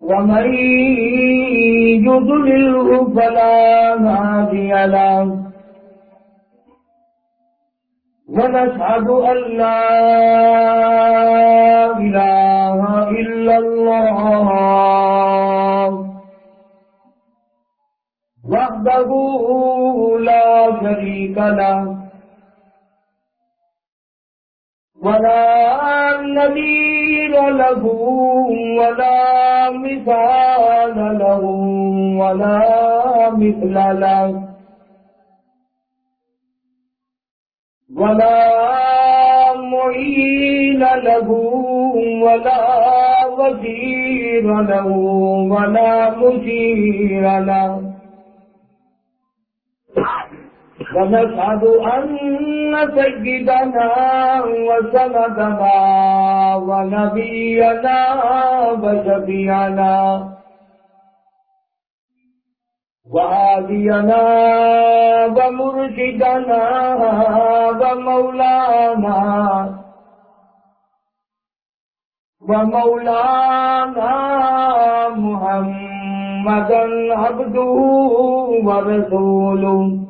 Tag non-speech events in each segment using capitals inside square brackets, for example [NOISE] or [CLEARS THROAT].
ومن يضلله فلا هادي له. ونشهد أن لا إله إلا الله. وحده لا شريك له. ولا نذير له ولا مثال له ولا مثل له ولا معين له ولا وزير له ولا مشير له ونشهد أن سيدنا وسندنا ونبينا وشفيعنا وهادينا ومرشدنا ومولانا ومولانا محمدا عبده ورسوله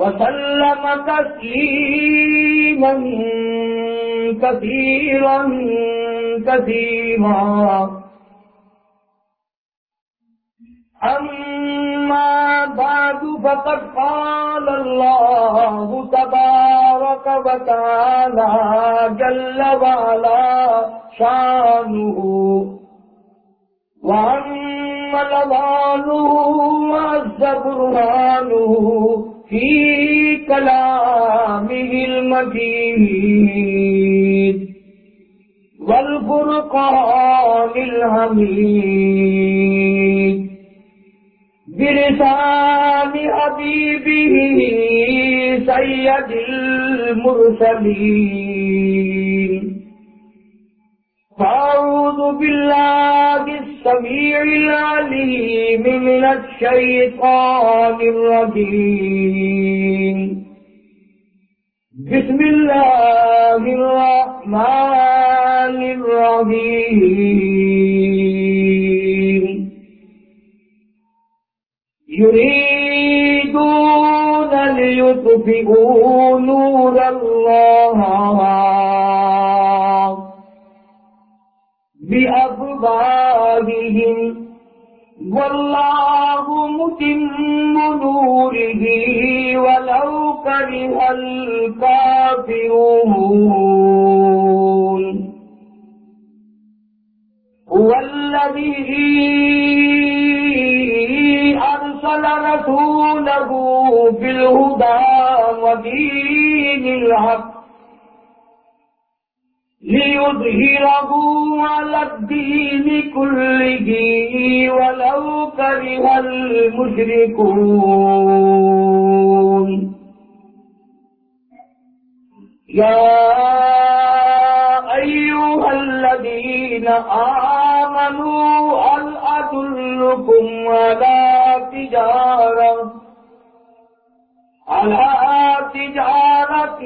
وسلم تسليما كثيرا كثيرا. أما بعد، فقد قال الله تبارك وتعالى جل وعلا شانه. وأما لضانه وعز برهانه في كلامه المجيد والفرقان الحميد برسال حبيبه سيد المرسلين فأعوذ بالله السميع العليم من الشيطان الرجيم. بسم الله الرحمن الرحيم. يريدون ليطفئوا نور الله بأفواههم والله متم نوره ولو كره الكافرون. هو الذي أرسل رسوله بالهدى ودين الحق. ليظهره على الدين كله ولو كره المشركون يا أيها الذين آمنوا هل أدلكم على تجارة على تجارة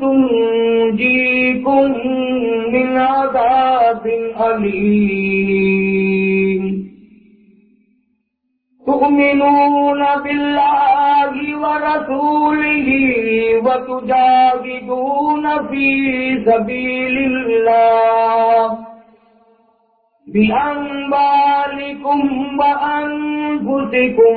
تنجيكم من عذاب أليم. تؤمنون بالله ورسوله وتجاهدون في سبيل الله بأنبالكم وأنفسكم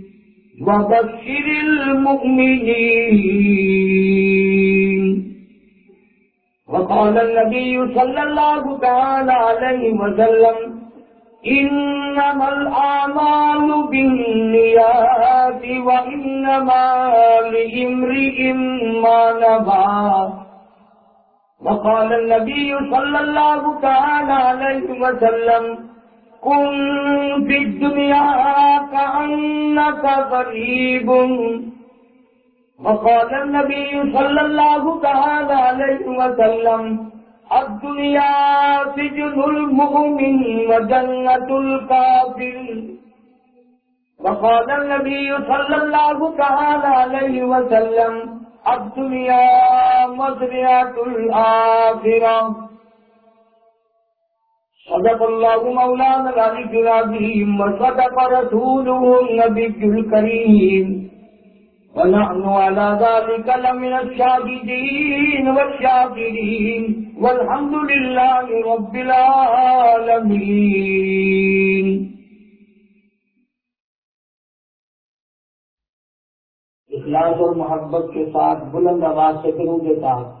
وبشر المؤمنين. وقال النبي صلى الله تعالى عليه وسلم، إنما الآمال بالنيات وإنما لإمرئ ما نبع وقال النبي صلى الله تعالى عليه وسلم كن في الدنيا كأنك غريب. وقال النبي صلى الله تعالى عليه وسلم، الدنيا سجن المؤمن وجنة الكافر. وقال النبي صلى الله تعالى عليه وسلم، الدنيا مزرعة الآخرة. صدق الله مولانا العلي العظيم وصدق رسوله النبي الكريم. ونحن على ذلك لمن الشاهدين والشاكرين. والحمد لله رب العالمين. اخلاص اور محبت کے ساتھ بلند آواز سے کروں کے ساتھ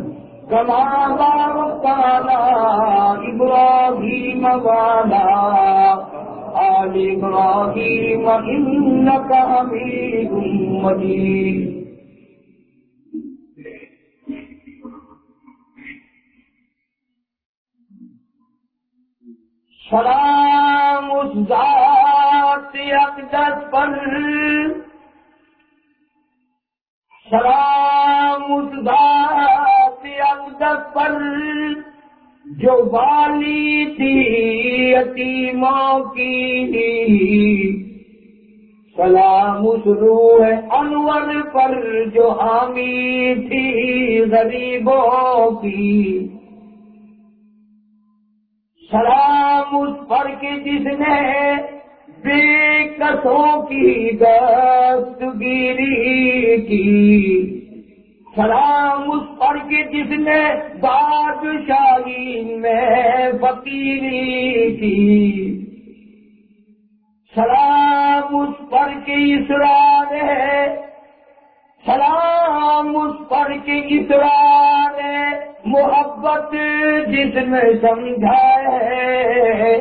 كما باركت على إبراهيم وعلى آل إبراهيم إنك حميد مجيد. سلام اس ذات اقدس پر. سلام اس ذات پر جو والی تھی یتیموں کی۔ سلام اس روح انور پر جو حامی تھی غریبوں کی۔ سلام اس پر کے جس نے بے کسوں کی دستگیری کی۔ سلام اس پر کے جس نے بادشاہی میں فقیری کی۔ سلام اس پر کے اسرار ہے۔ سلام اس پر کے اسرار ہے۔ محبت جس میں سمجھا ہے۔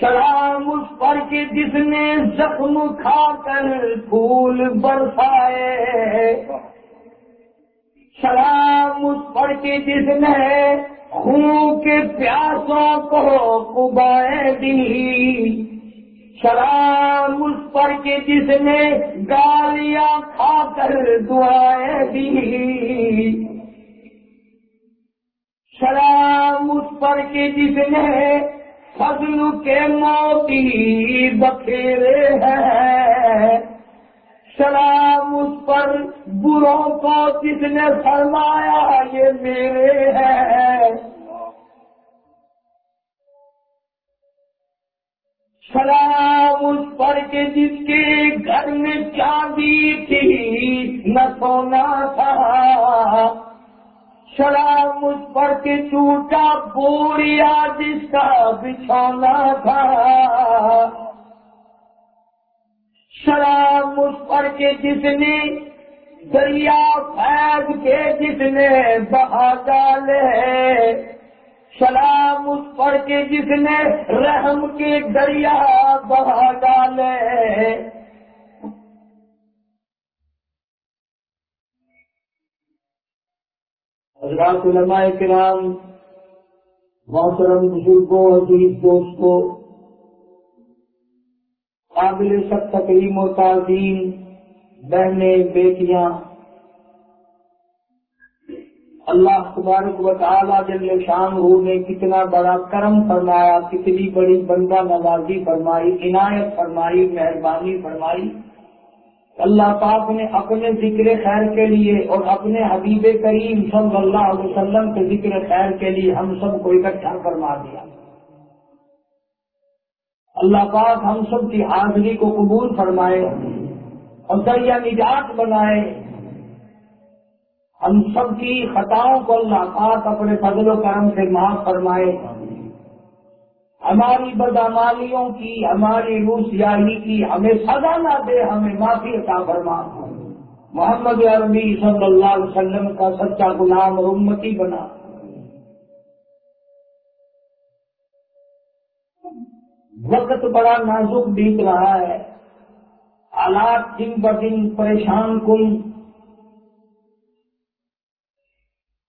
سلام اس پر کے جس نے زخم کھا کر پھول برسائے۔ سلام اس پر کے جس نے خون کے پیاسوں کو کبائے دی سلام اس پر کے جس نے گالیاں کھا کر دعائیں دی سلام اس پر کے جس نے فضل کے موتی بکھیرے ہیں۔ سلام اس پر بروں کو کس نے فرمایا یہ میرے ہے؟ سلام اس پر کے جس کے گھر میں چاندی تھی، نہ سونا تھا۔ سلام اس پر کے چوٹا بوریا جس کا بچھانا تھا۔ سلام اس پر کے جس نے دریا پھینک کے جس نے بہا ڈالے سلام اس پر کے جس نے رحم کے دریا بہا ڈالے حضرات علماء کرام، محترم بزرگوں، عزیز دوستوں قابل سب تقریم و تعظیم، بہنیں، بیٹیاں۔ اللہ تبارک و تعالیٰ جل شان ہو نے کتنا بڑا کرم فرمایا، کتنی بڑی بندہ نوازی فرمائی، عنایت فرمائی، مہربانی فرمائی۔ اللہ پاک نے اپنے ذکر خیر کے لیے اور اپنے حبیب کریم صلی اللہ علیہ وسلم کے ذکر خیر کے لیے ہم سب کو اکٹھا فرما دیا۔ اللہ پاک ہم سب کی حاضری کو قبول فرمائے اور دریا نجات بنائے۔ ہم سب کی خطاؤں کو اللہ پاک اپنے فضل و کرم سے معاف فرمائے۔ ہماری بدامالیوں کی، ہماری روسیاہی کی ہمیں سزا نہ دے، ہمیں معافی عطا فرما۔ محمد عربی صلی اللہ علیہ وسلم کا سچا غلام اور امتی بنا۔ وقت بڑا نازک بیت رہا ہے۔ حالات دن بدن پریشان کن۔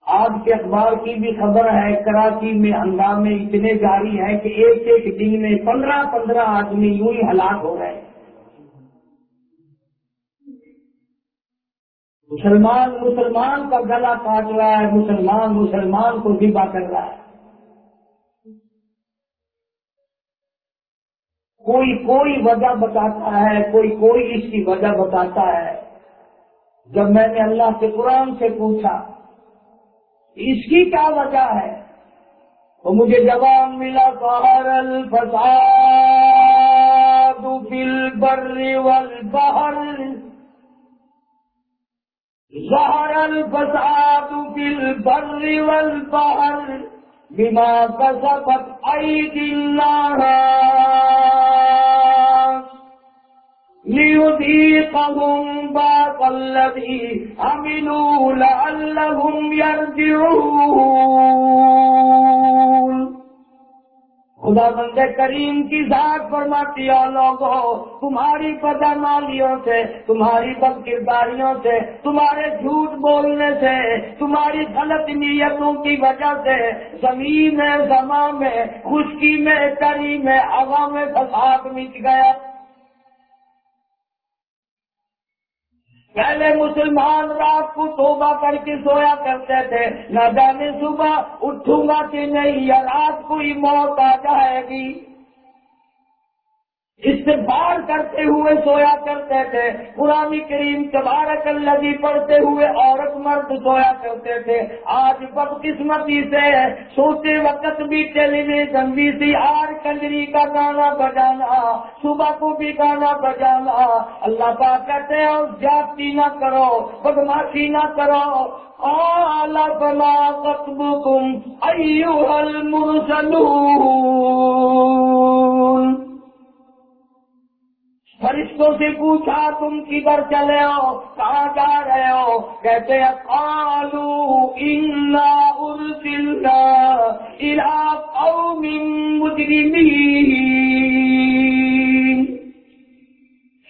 آج کے اخبار کی بھی خبر ہے، کراچی میں ہنگامے اتنے جاری ہیں کہ ایک ایک دن میں پندرہ پندرہ آدمی یوں ہی ہلاک ہو رہے ہیں مسلمان مسلمان کا گلا کاٹ رہا ہے، مسلمان مسلمان کو ذبح کر رہا ہے۔ کوئی کوئی وجہ بتاتا ہے، کوئی کوئی اس کی وجہ بتاتا ہے۔ جب میں نے اللہ کے قرآن سے پوچھا، اس کی کیا وجہ ہے؟ تو مجھے جواب ملا ظہر الفساد فی البر والبحر۔ ظہر الفساد فی البر والبحر۔ بما کسبت ایدی الناس ليذيقهم بعض الذي عملوا لعلهم يرجعون. خدا بند کریم کی ذات فرماتی ہے لوگوں تمہاری بدمالیوں سے، تمہاری بد کرداریوں سے، تمہارے جھوٹ بولنے سے، تمہاری غلط نیتوں کی وجہ سے، زمین میں، زماں میں، خشکی میں، کری میں عوام میں فساد مچ گیا۔ پہلے مسلمان رات کو توبہ کر کے سویا کرتے تھے، نہ جانے صبح اٹھوں گا کہ نہیں، یا رات کو ہی موت آ جائے گی۔ اس سے بار کرتے ہوئے سویا کرتے تھے پرانی کریم تبارک الذی پڑھتے ہوئے عورت مرد سویا کرتے تھے۔ آج بدقسمتی سے سوتے وقت بھی ٹیلی ویژن بھی تھی آر کنجری کا گانا بجانا، صبح کو بھی گانا بجانا۔ اللہ پاک کہتے ہیں جاتی نہ کرو، بدماشی نہ کرو۔ اعلی بلا قطبکم ایوہ المرسلون۔ فرشتوں سے پوچھا، تم کدھر چلے ہو؟ کہاں جا رہے ہو؟ کہتے ہیں کالو انا ارسلنا الى قوم مجرمین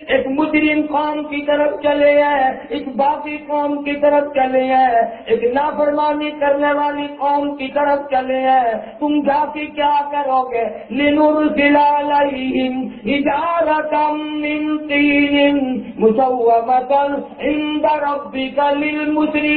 ایک مجرم قوم کی طرف چلے ہیں ایک باقی قوم کی طرف چلے ہیں ایک نافرمانی کرنے والی قوم کی طرف چلے ہیں تم جا کے کیا کرو گے؟ لنور علیہم اجارتم من تین مسومتا عند ربک للمسرفین۔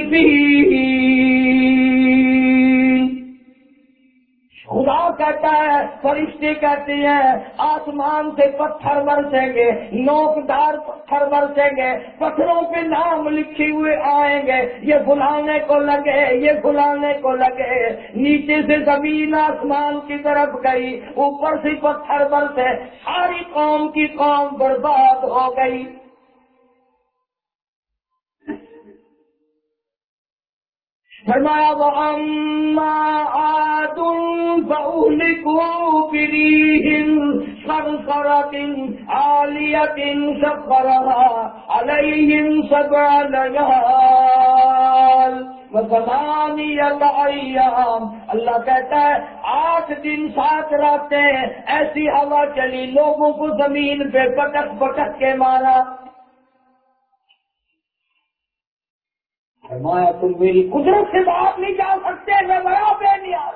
خدا کہتا ہے، فرشتے کہتے ہیں، آسمان سے پتھر برسیں گے، نوکدار پتھر برسیں گے، پتھروں پہ نام لکھے ہوئے آئیں گے، یہ بلانے کو لگے، یہ بلانے کو لگے۔ نیچے سے زمین آسمان کی طرف گئی، اوپر سے پتھر برسے، ساری قوم کی قوم برباد ہو گئی۔ فرمایا وہ اما آدم بہلکو بریم سر سرتن آلیتن سفرها علیہم سبع لیال اللہ کہتا ہے، آٹھ دن سات راتیں ایسی ہوا چلی، لوگوں کو زمین پہ پٹک پٹک کے مارا۔ فرمایا، تم میری قدرت سے بات نہیں جا سکتے، میں بڑا بے نیا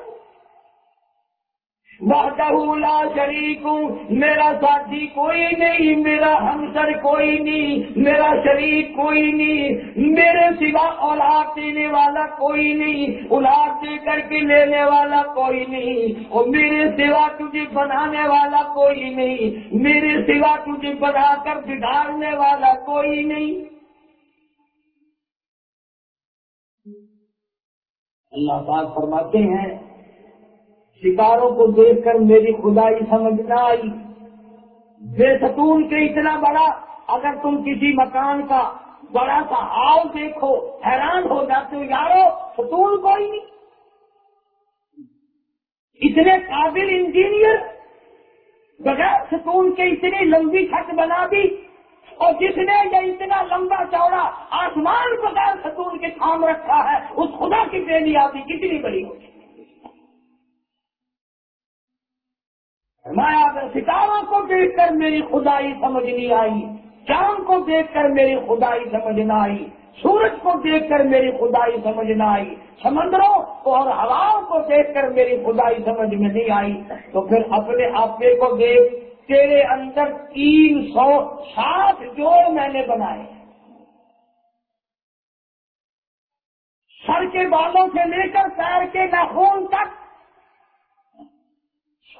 وحدہ لا شریک ہوں. میرا ساتھی کوئی نہیں، میرا ہمسر کوئی نہیں، میرا شریک کوئی نہیں، میرے سوا اولاد دینے والا کوئی نہیں، اولاد دے کر کے لینے والا کوئی نہیں، اور میرے سوا تجھے بنانے والا کوئی نہیں، میرے سوا تجھے بنا کر بگاڑنے والا کوئی نہیں. اللہ پاک فرماتے ہیں، شکاروں کو دیکھ کر میری خدائی سمجھ نہ آئی۔ بے ستون کے اتنا بڑا، اگر تم کسی مکان کا بڑا سا آؤ دیکھو، حیران ہو جاتے ہو، یارو، ستون کوئی نہیں۔ اتنے قابل انجینئر، بغیر ستون کے اتنی لمبی چھت بنا دی اور جس نے یہ اتنا لمبا چوڑا آسمان کو دار ستون کے تھام رکھا ہے، اس خدا کی بے نیازی کتنی بڑی ہوگی میں اگر ستاروں کو دیکھ کر میری خدائی سمجھ نہیں آئی، چاند کو دیکھ کر میری خدائی سمجھ نہ آئی، سورج کو دیکھ کر میری خدائی سمجھ نہ آئی، سمندروں اور ہواؤں کو دیکھ کر میری خدائی سمجھ میں نہیں آئی، تو پھر اپنے آپ کو دیکھ تیرے اندر تین سو سات جوڑ میں نے بنائے سر کے بالوں سے لے کر پیر کے ناخون تک۔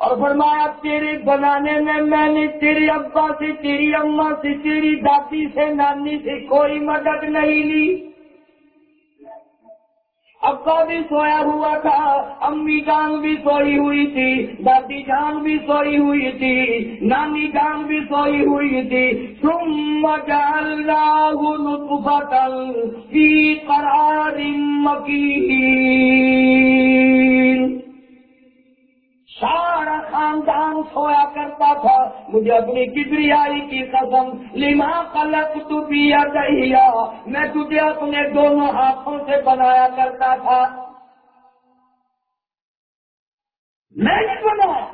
اور فرمایا، تیرے بنانے میں میں نے تیرے ابا سے، تیری اما سے، تیری دادی سے، نانی سے کوئی مدد نہیں لی۔ ابا بھی سویا ہوا تھا، امی جان بھی سوئی ہوئی تھی، دادی جان بھی سوئی ہوئی تھی، نانی جان بھی سوئی ہوئی تھی۔ تم نطفة في قرار مكين۔ سارا خاندان سویا کرتا تھا۔ مجھے اپنی کبریائی کی قسم، لما قلق تو پیا دہیا میں تجھے اپنے دونوں ہاتھوں سے بنایا کرتا تھا۔ میں نے بنایا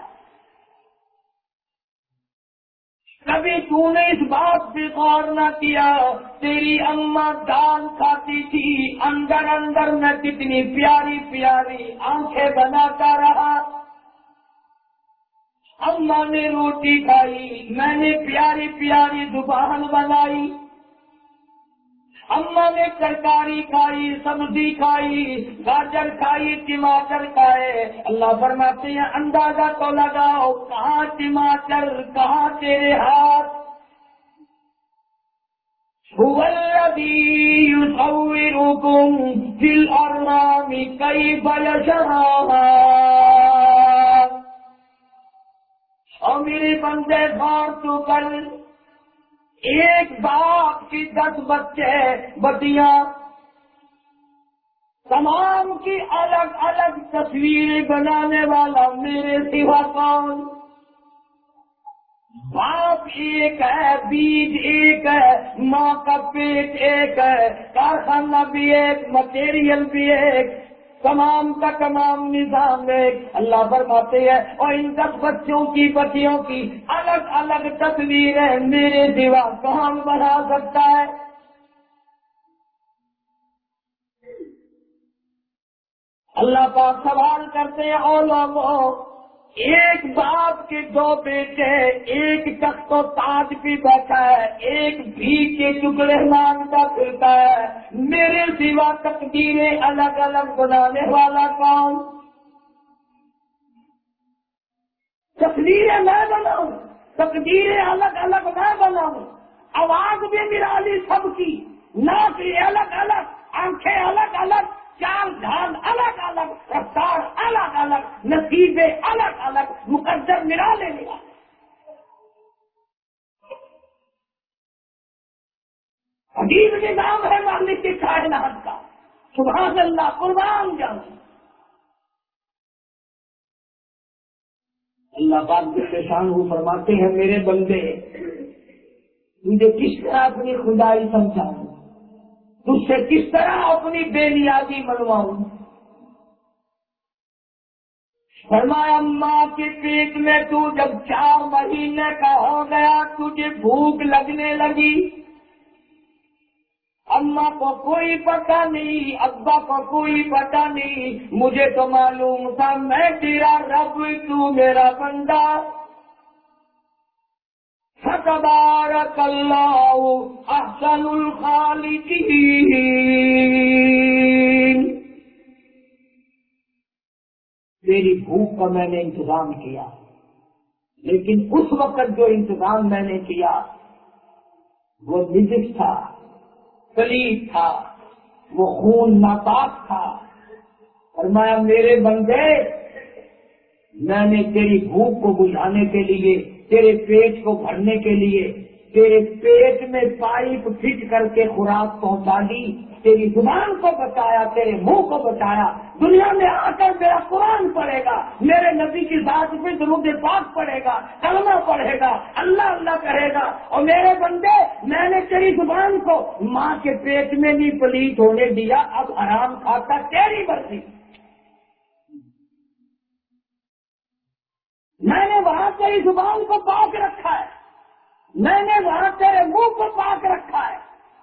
کبھی تو نے اس بات پہ غور نہ کیا، تیری اما دال کھاتی تھی۔ اندر اندر میں کتنی پیاری پیاری آنکھیں بناتا رہا۔ اما نے روٹی کھائی، میں نے پیاری پیاری زبان بنائی۔ اما نے ترکاری کھائی، سبزی کھائی، گاجر کھائی، ٹماٹر کھائے۔ اللہ فرماتے ہیں، اندازہ تو لگاؤ، کہاں ٹماٹر، کہاں تیرے ہاتھ؟ يصوركم في الأرنام كيف يشاء اور میرے بندے بار تو کل ایک باپ کی دس بچے بٹیاں تمام کی الگ الگ تصویریں بنانے والا میرے سوا کون؟ باپ ایک ہے، بیج ایک ہے، ماں کا پیٹ ایک ہے، کارخانہ بھی ایک مٹیریل بھی ایک۔ تمام کا تمام نظام میں اللہ فرماتے ہیں، اور ان دس بچوں کی بچیوں کی الگ الگ تصویریں میرے دیوا کون بنا سکتا ہے؟ اللہ پاک سوال کرتے ہیں، اور لوگوں ایک باپ کے دو بیٹے، ایک تخت و تاج بھی بیٹھا ہے، ایک بھی کے ٹکڑے مانگتا پھرتا ہے۔ میرے سوا تقدیریں الگ الگ بنانے والا کون؟ تصویریں میں بناؤں، تقدیریں الگ الگ میں بناؤں۔ آواز بھی نرالی سب کی، ناک الگ الگ، آنکھیں الگ الگ چار دھان الگ الگ رفتار الگ الگ، نصیبے الگ الگ، مقدر ملا لے لیا عجیب نظام ہے مالک کی کائنات کا۔ سبحان اللہ، قربان جاؤں اللہ پاک کے پریشان ہو فرماتے ہیں، میرے بندے، مجھے کس طرح اپنی خدائی سمجھاؤں؟ تجھ سے کس طرح اپنی بے نیازی منواؤں؟ فرمایا، ماں کے پیٹ میں تو جب چار مہینے کا ہو گیا، تجھے بھوک لگنے لگی۔ اما کو کوئی پتہ نہیں، ابا کو کوئی پتہ نہیں، مجھے تو معلوم تھا، میں تیرا رب تو، میرا بندہ۔ فتبارک اللہ احسن الخالقین۔ تیری بھوک کا میں نے انتظام کیا، لیکن اس وقت جو انتظام میں نے کیا، وہ نجس تھا کلیب تھا، وہ خون ناپاک تھا۔ فرمایا، میرے بندے، میں نے تیری بھوک کو بجھانے کے لیے تیرے پیٹ کو بھرنے کے لیے، تیرے پیٹ میں پائپ فٹ کر کے خوراک پہنچا دی، تیری زبان کو بچایا تیرے منہ کو بچایا دنیا میں آ کر میرا قرآن پڑھے گا، میرے نبی کی ذات پہ درود پاک پڑھے گا، کلمہ پڑھے گا، اللہ اللہ کہے گا، اور میرے بندے، میں نے تیری زبان کو ماں کے پیٹ میں نہیں پلیٹ ہونے دیا، اب آرام کھاتا تیری مرضی۔ میں نے وہاں تیری زبان کو پاک رکھا ہے۔ میں نے وہاں تیرے منہ کو پاک رکھا ہے۔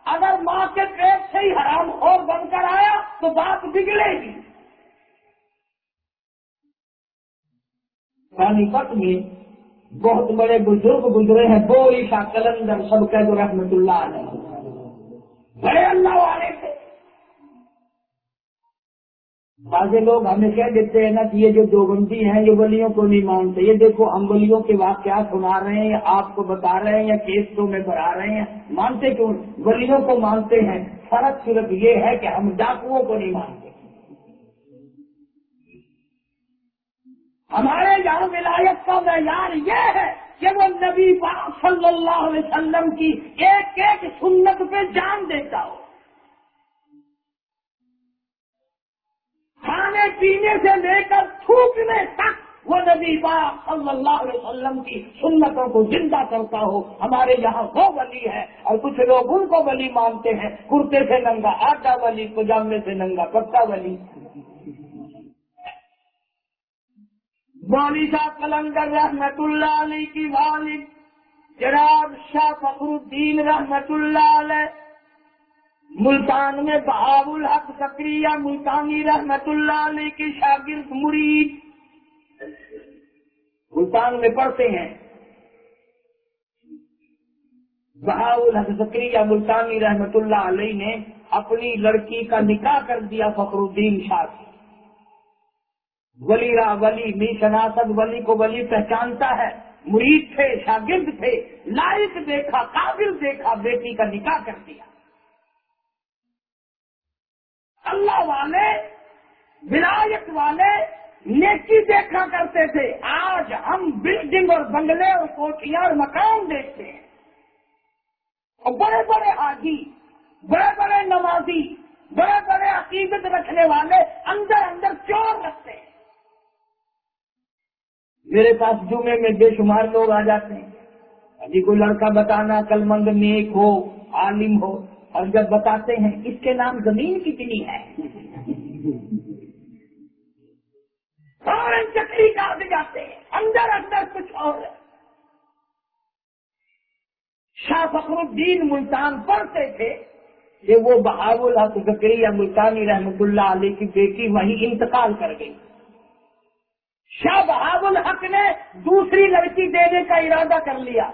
اگر ماں کے پیٹ سے ہی حرام اور بن کر آیا تو بات بگڑے گی۔ پانی پت میں بہت بڑے بزرگ گزرے ہیں بوری کا کلندر سب کے جو رحمت اللہ علیہ۔ بڑے اللہ والے تھے۔ بعض لوگ ہمیں کہہ دیتے ہیں نا کہ یہ جو دو بندی ہیں، یہ ولیوں کو نہیں مانتے، یہ دیکھو ہم ولیوں کے واقعات سنا رہے ہیں یا آپ کو بتا رہے ہیں یا کیسوں میں بڑھا رہے ہیں، مانتے کیوں؟ ولیوں کو مانتے ہیں۔ فرق صرف یہ ہے کہ ہم ڈاکوؤں کو نہیں مانتے۔ ہمارے یہاں ولایت کا معیار یہ ہے کہ وہ نبی پاک صلی اللہ علیہ وسلم کی ایک ایک سنت پہ جان دیتا ہو۔ کھانے پینے سے لے کر تھوکنے تک وہ نبی پاک صلی اللہ علیہ وسلم کی سنتوں کو زندہ کرتا ہو۔ ہمارے یہاں وہ ولی ہے اور کچھ لوگ ان کو ولی مانتے ہیں۔ کرتے سے ننگا آٹا ولی، پجامے سے ننگا پکا ولی۔ مولی شاہ کلنگر رحمت اللہ علیہ کی والد جناب شاہ فخر الدین رحمت اللہ علیہ ملتان میں بہاب الحق سکریہ ملتانی رحمت اللہ علیہ کے شاگرد مرید۔ ملتان میں پڑھتے ہیں۔ بہاب الحق سکریہ ملتانی رحمت اللہ علیہ نے اپنی لڑکی کا نکاح کر دیا فخر الدین شاہ سے۔ ولی را ولی می شناسد ولی کو ولی پہچانتا ہے۔ مرید تھے، شاگرد تھے، لائق دیکھا، قابل دیکھا، بیٹی کا نکاح کر دیا۔ اللہ والے، ولایت والے نیکی دیکھا کرتے تھے۔ آج ہم بلڈنگ اور بنگلے اور کوٹیاں اور مکان دیکھتے ہیں۔ اور بڑے بڑے حاجی، بڑے بڑے نمازی، بڑے بڑے عقیدت رکھنے والے اندر اندر چور رکھتے ہیں۔ میرے پاس جمعے میں بے شمار لوگ آ جاتے ہیں۔ ابھی کوئی لڑکا بتانا کل مند نیک ہو، عالم ہو۔ اور جب بتاتے ہیں اس کے نام زمین کتنی ہے۔ فوراً چکری کاٹ جاتے ہیں۔ اندر اندر کچھ اور۔ ہے شاہ فخر الدین ملتان پڑھتے تھے کہ وہ بہاب الحق زکری یا ملتانی رحمت اللہ علیہ کی بیٹی وہیں انتقال کر گئی۔ شاہ بہاب الحق نے دوسری لڑکی دینے کا ارادہ کر لیا۔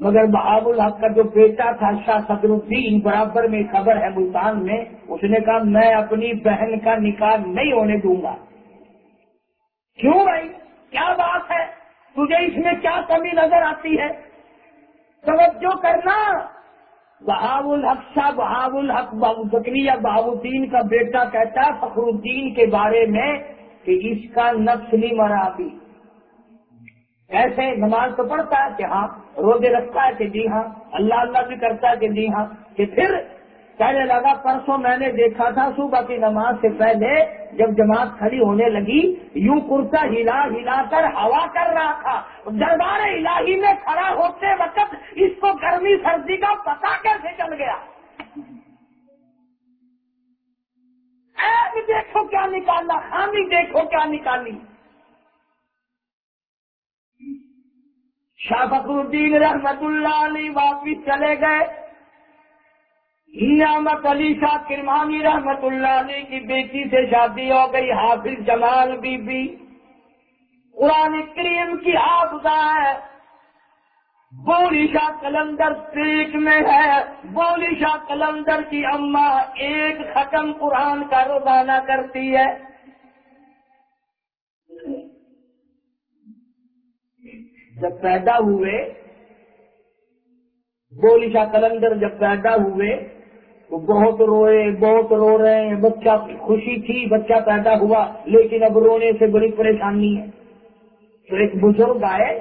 مگر بہاب الحق کا جو بیٹا تھا شاہ صدر الدین، برابر میں خبر ہے ملتان میں، اس نے کہا میں اپنی بہن کا نکاح نہیں ہونے دوں گا۔ کیوں بھائی؟ کیا بات ہے؟ تجھے اس میں کیا کمی نظر آتی ہے؟ توجہ کرنا۔ بہاب الحق شاہ بہاب الحق بکری یا بہاب الدین کا بیٹا کہتا ہے فخر الدین کے بارے میں کہ اس کا نفس نہیں مرا ابھی۔ ایسے نماز تو پڑھتا ہے کہ ہاں روزے رکھتا ہے کہ جی ہاں اللہ اللہ بھی کرتا ہے کہ جی ہاں کہ پھر کہنے لگا، پرسوں میں نے دیکھا تھا صبح کی نماز سے پہلے جب جماعت کھڑی ہونے لگی، یوں کرتا ہلا ہلا کر ہوا کر رہا تھا۔ دربار الہی میں کھڑا ہوتے وقت اس کو گرمی سردی کا پتا کیسے چل گیا؟ دیکھو کیا نکالنا خامی ہاں، دیکھو کیا نکالی۔ شاہ فخر الدین رحمت اللہ علی واپس چلے گئے۔ نعمت علی شاہ کرمانی رحمت اللہ علی کی بیٹی سے شادی ہو گئی، حافظ جمال بی بی۔ قرآن کریم کی حافظہ ہے۔ بولی شاہ کلندر پیٹ میں ہے۔ بولی شاہ کلندر کی اماں ایک ختم قرآن کا روزانہ کرتی ہے۔ جب پیدا ہوئے بولی شاہ کلندر جب پیدا ہوئے تو بہت روئے، بہت رو رہے ہیں، بچہ خوشی تھی، بچہ پیدا ہوا، لیکن اب رونے سے بڑی پریشانی ہے۔ تو ایک بزرگ آئے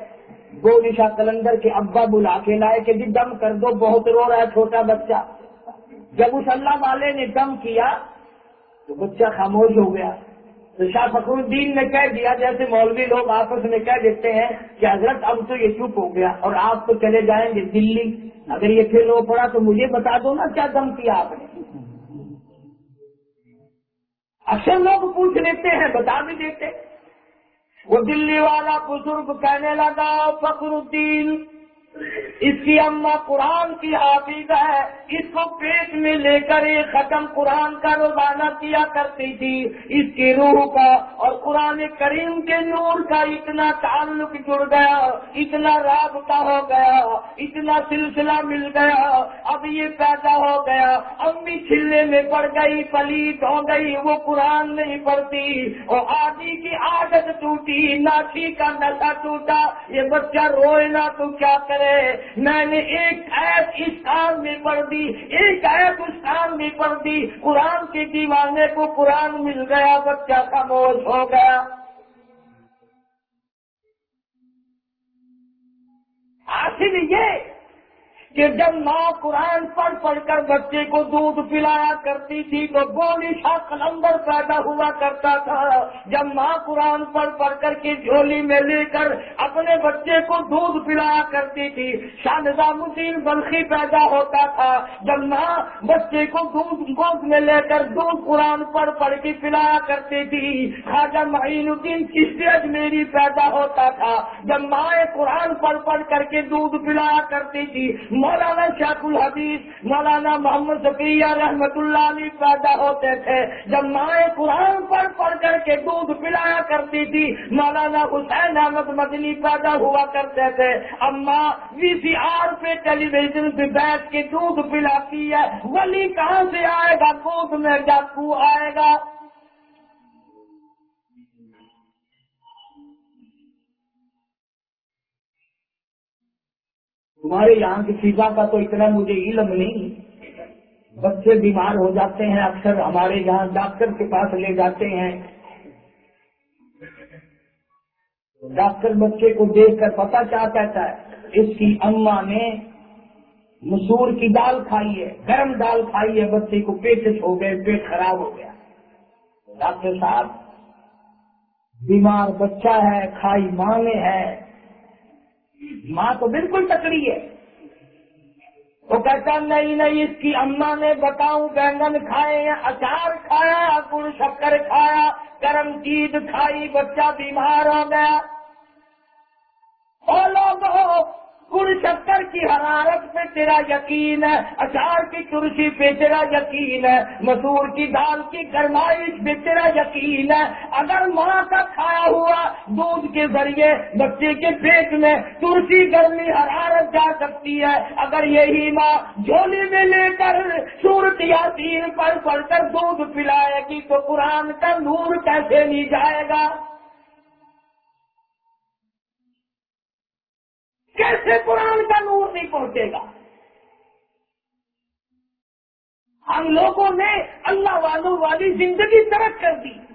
بولی شاہ کلندر کے ابا بلا کے لائے کہ جی دم کر دو، بہت رو رہا ہے چھوٹا بچہ۔ جب اس اللہ والے نے دم کیا، تو بچہ خاموش ہو گیا۔ تو شاہ فخر الدین نے کہہ دیا، جیسے مولوی لوگ آپس میں کہہ دیتے ہیں کہ حضرت اب تو یہ چپ ہو گیا اور آپ تو چلے جائیں گے دلی۔ اگر یہ پھر رو پڑا تو مجھے بتا دو نا کیا دم کیا آپ نے۔ اکثر لوگ پوچھ لیتے ہیں، بتا بھی دیتے۔ وہ دلی والا بزرگ کہنے لگا، فخر الدین اس کی اماں قرآن کی حافظ ہے، اس کو پیٹ میں لے کر ایک ختم قرآن کا روزانہ کیا کرتی تھی۔ اس کی روح کا اور قرآن کریم کے نور کا اتنا تعلق جڑ گیا، اتنا رابطہ ہو گیا، اتنا سلسلہ مل گیا، اب یہ پیدا ہو گیا۔ امی چلے میں پڑ گئی، پلیت ہو گئی، وہ قرآن نہیں پڑتی اور آدھی کی عادت ٹوٹی، ناچی کا نشہ ٹوٹا، یہ بچہ روئے نہ تو کیا کرے؟ میں نے ایک ایپ اس کام میں پڑھ دی، ایک ایپ اس کام میں پڑھ دی۔ قرآن کے دیوانے کو قرآن مل گیا، بچہ خاموش ہو گیا۔ آخر یہ کہ جب ماں قرآن پڑھ پڑھ کر بچے کو دودھ پلایا کرتی تھی تو بولی شاہ قلندر پیدا ہوا کرتا تھا۔ جب ماں قرآن پڑھ پڑھ کر کے جھولی میں لے کر اپنے بچے کو دودھ پلایا کرتی تھی، شاہ نظام الدین بلخی پیدا ہوتا تھا۔ جب ماں بچے کو دودھ گود میں لے کر دودھ قرآن پڑھ پڑھ کے پلایا کرتی تھی، خواجہ معین الدین کس میری پیدا ہوتا تھا۔ جب ماں قرآن پڑھ پڑھ کر کے دودھ پلایا کرتی تھی مولانا شاخ الحدیث مولانا محمد ذکیہ رحمت اللہ علی پیدا ہوتے تھے۔ جب مائیں قرآن پڑھ پڑھ کر کے دودھ پلایا کرتی تھی، مولانا حسین احمد مدنی پیدا ہوا کرتے تھے۔ اما، وی سی آر پہ ٹیلی ویژن پہ بیٹھ کے دودھ پلاتی ہے۔ ولی کہاں سے آئے گا؟ دودھ میں ڈاکو آئے گا۔ تمہارے یہاں کی فضا کا تو اتنا مجھے علم نہیں۔ بچے بیمار ہو جاتے ہیں، اکثر ہمارے یہاں ڈاکٹر کے پاس لے جاتے ہیں۔ ڈاکٹر بچے کو دیکھ کر پتا کیا کہتا ہے، اس کی اما نے مسور کی دال کھائی ہے، گرم دال کھائی ہے، بچے کو پیٹ ہو گئے، پیٹ خراب ہو گیا۔ ڈاکٹر صاحب، بیمار بچہ ہے، کھائی ماں نے ہے۔ ماں تو بالکل تکڑی ہے۔ وہ کہتا نہیں نہیں، اس کی اما نے بتاؤں، بینگن کھائے اچار کھایا گڑ شکر کھایا، گرم چیز کھائی، بچہ بیمار ہو گیا۔ اور لوگوں شکر کی حرارت پہ تیرا یقین ہے، اچار کی کرسی پہ تیرا یقین ہے، مسور کی دال کی گرمائش پہ تیرا یقین ہے۔ اگر ماں کا کھایا ہوا دودھ کے ذریعے بچے کے پیٹ میں ترسی گرمی حرارت جا سکتی ہے، اگر یہی ماں جھولی میں لے کر سورت یا تین پر پڑھ کر دودھ پلائے گی تو قرآن کا نور کیسے نہیں جائے گا؟ کیسے قرآن کا نور نہیں پہنچے گا؟ ہم لوگوں نے اللہ والوں والی زندگی ترک کر دی۔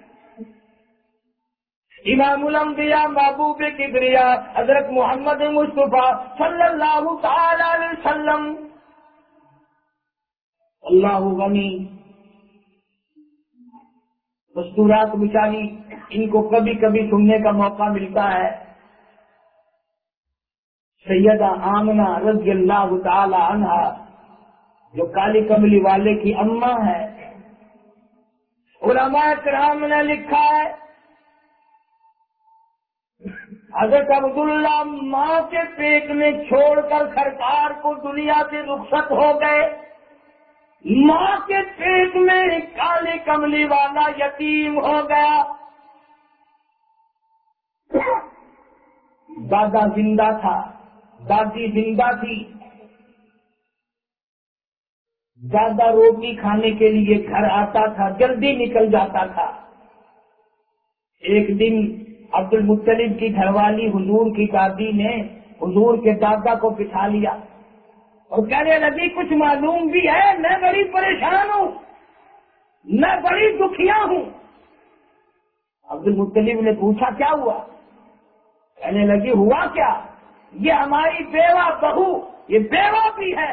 امام الانبیاء محبوب کبریا، حضرت محمد مصطفیٰ صلی اللہ تعالی علیہ وسلم۔ اللہ غنی۔ مستورات بچاری ان کو کبھی کبھی سننے کا موقع ملتا ہے۔ سیدہ آمنا رضی اللہ تعالی عنہ، جو کالی کملی والے کی اماں ہے۔ علماء کرام نے لکھا ہے، حضرت عبداللہ ماں کے پیٹ میں چھوڑ کر سرکار کو دنیا سے رخصت ہو گئے۔ ماں کے پیٹ میں کالے کملی والا یتیم ہو گیا۔ دادا زندہ تھا۔ دادی زندہ تھی۔ زیادہ روٹی کھانے کے لیے گھر آتا تھا، جلدی نکل جاتا تھا۔ ایک دن عبد المطلب کی گھر والی حضور کی دادی نے حضور کے دادا کو بٹھا لیا۔ اور کہنے لگی کچھ معلوم بھی ہے، میں بڑی پریشان ہوں، میں بڑی دکھیا ہوں۔ عبد المطلب نے پوچھا، کیا ہوا؟ کہنے لگی ہوا کیا؟ یہ ہماری بیوہ بہو، یہ بیوہ بھی ہے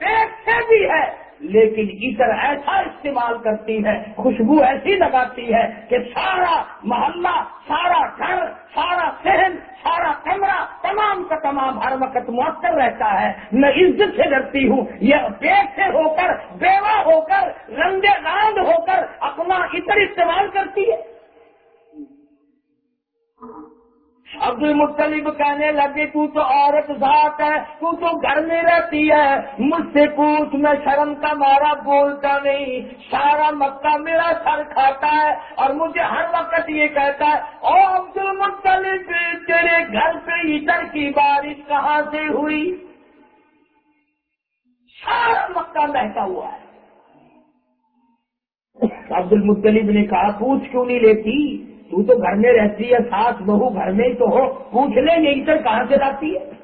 پیٹ سے بھی ہے، لیکن عطر ایسا استعمال کرتی ہے، خوشبو ایسی لگاتی ہے کہ سارا محلہ، سارا گھر، سارا سہن سارا کمرہ تمام کا تمام ہر وقت مؤثر رہتا ہے۔ میں عزت سے ڈرتی ہوں، یہ پیٹ سے ہو کر، بیوہ ہو کر، رنگے راند ہو کر اپنا عطر استعمال کرتی ہے۔ عبد المطلب کہنے لگے، تو تو عورت ذات ہے، تو تو گھر میں رہتی ہے۔ مجھ سے پوچھ، میں شرم کا مارا بولتا نہیں۔ سارا مکہ میرا سر کھاتا ہے اور مجھے ہر وقت یہ کہتا ہے، او عبد المطلب تیرے گھر پہ ادھر کی بارش کہاں سے ہوئی؟ سارا مکہ بہتا ہوا ہے۔ عبد المطلب نے کہا، پوچھ کیوں نہیں لیتی؟ تو تو گھر میں رہتی ہے، ساس، بہو گھر میں ہی تو ہو۔ پوچھ لیں گے ادھر کہاں سے لاتی ہے؟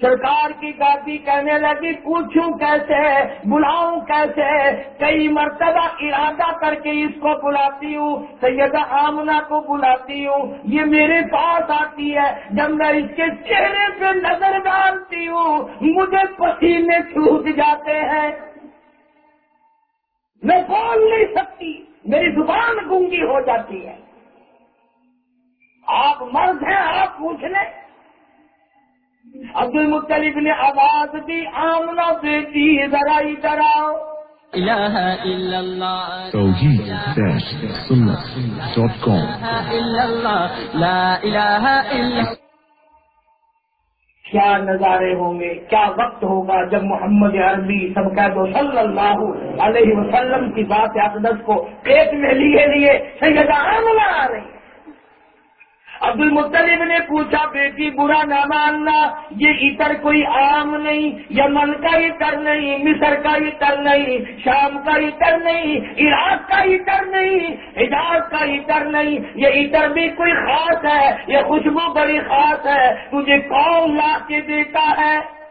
سرکار کی گاڑی کہنے لگی، پوچھوں کیسے بلاؤں کیسے کئی مرتبہ ارادہ کر کے اس کو بلاتی ہوں، سیدہ آمنا کو بلاتی ہوں۔ یہ میرے پاس آتی ہے، جب میں اس کے چہرے پہ نظر ڈالتی ہوں، مجھے پسینے چھوٹ جاتے ہیں۔ میں بول نہیں سکتی۔ میری زبان گونگی ہو جاتی ہے۔ آپ مرد ہیں آپ پوچھ لیں۔ عبد المطلب نے آواز دی آمنا بیٹی ذرا ادھر آؤ کیا نظارے ہوں گے، کیا وقت ہوگا جب محمد عربی سب قید دو صلی اللہ علیہ وسلم کی بات اقدس کو پیٹ میں لیے لیے سیدہ عاملہ آ رہی ہے؟ عبد المطلب نے پوچھا، بیٹی، برا نہ ماننا، یہ عطر کوئی عام نہیں یمن کا عطر نہیں، مصر کا عطر نہیں، شام کا عطر نہیں، عراق کا عطر نہیں، حجاز کا عطر نہیں، یہ عطر بھی کوئی خاص ہے، یہ خوشبو بڑی خاص ہے، تجھے کون لا کے دیتا ہے؟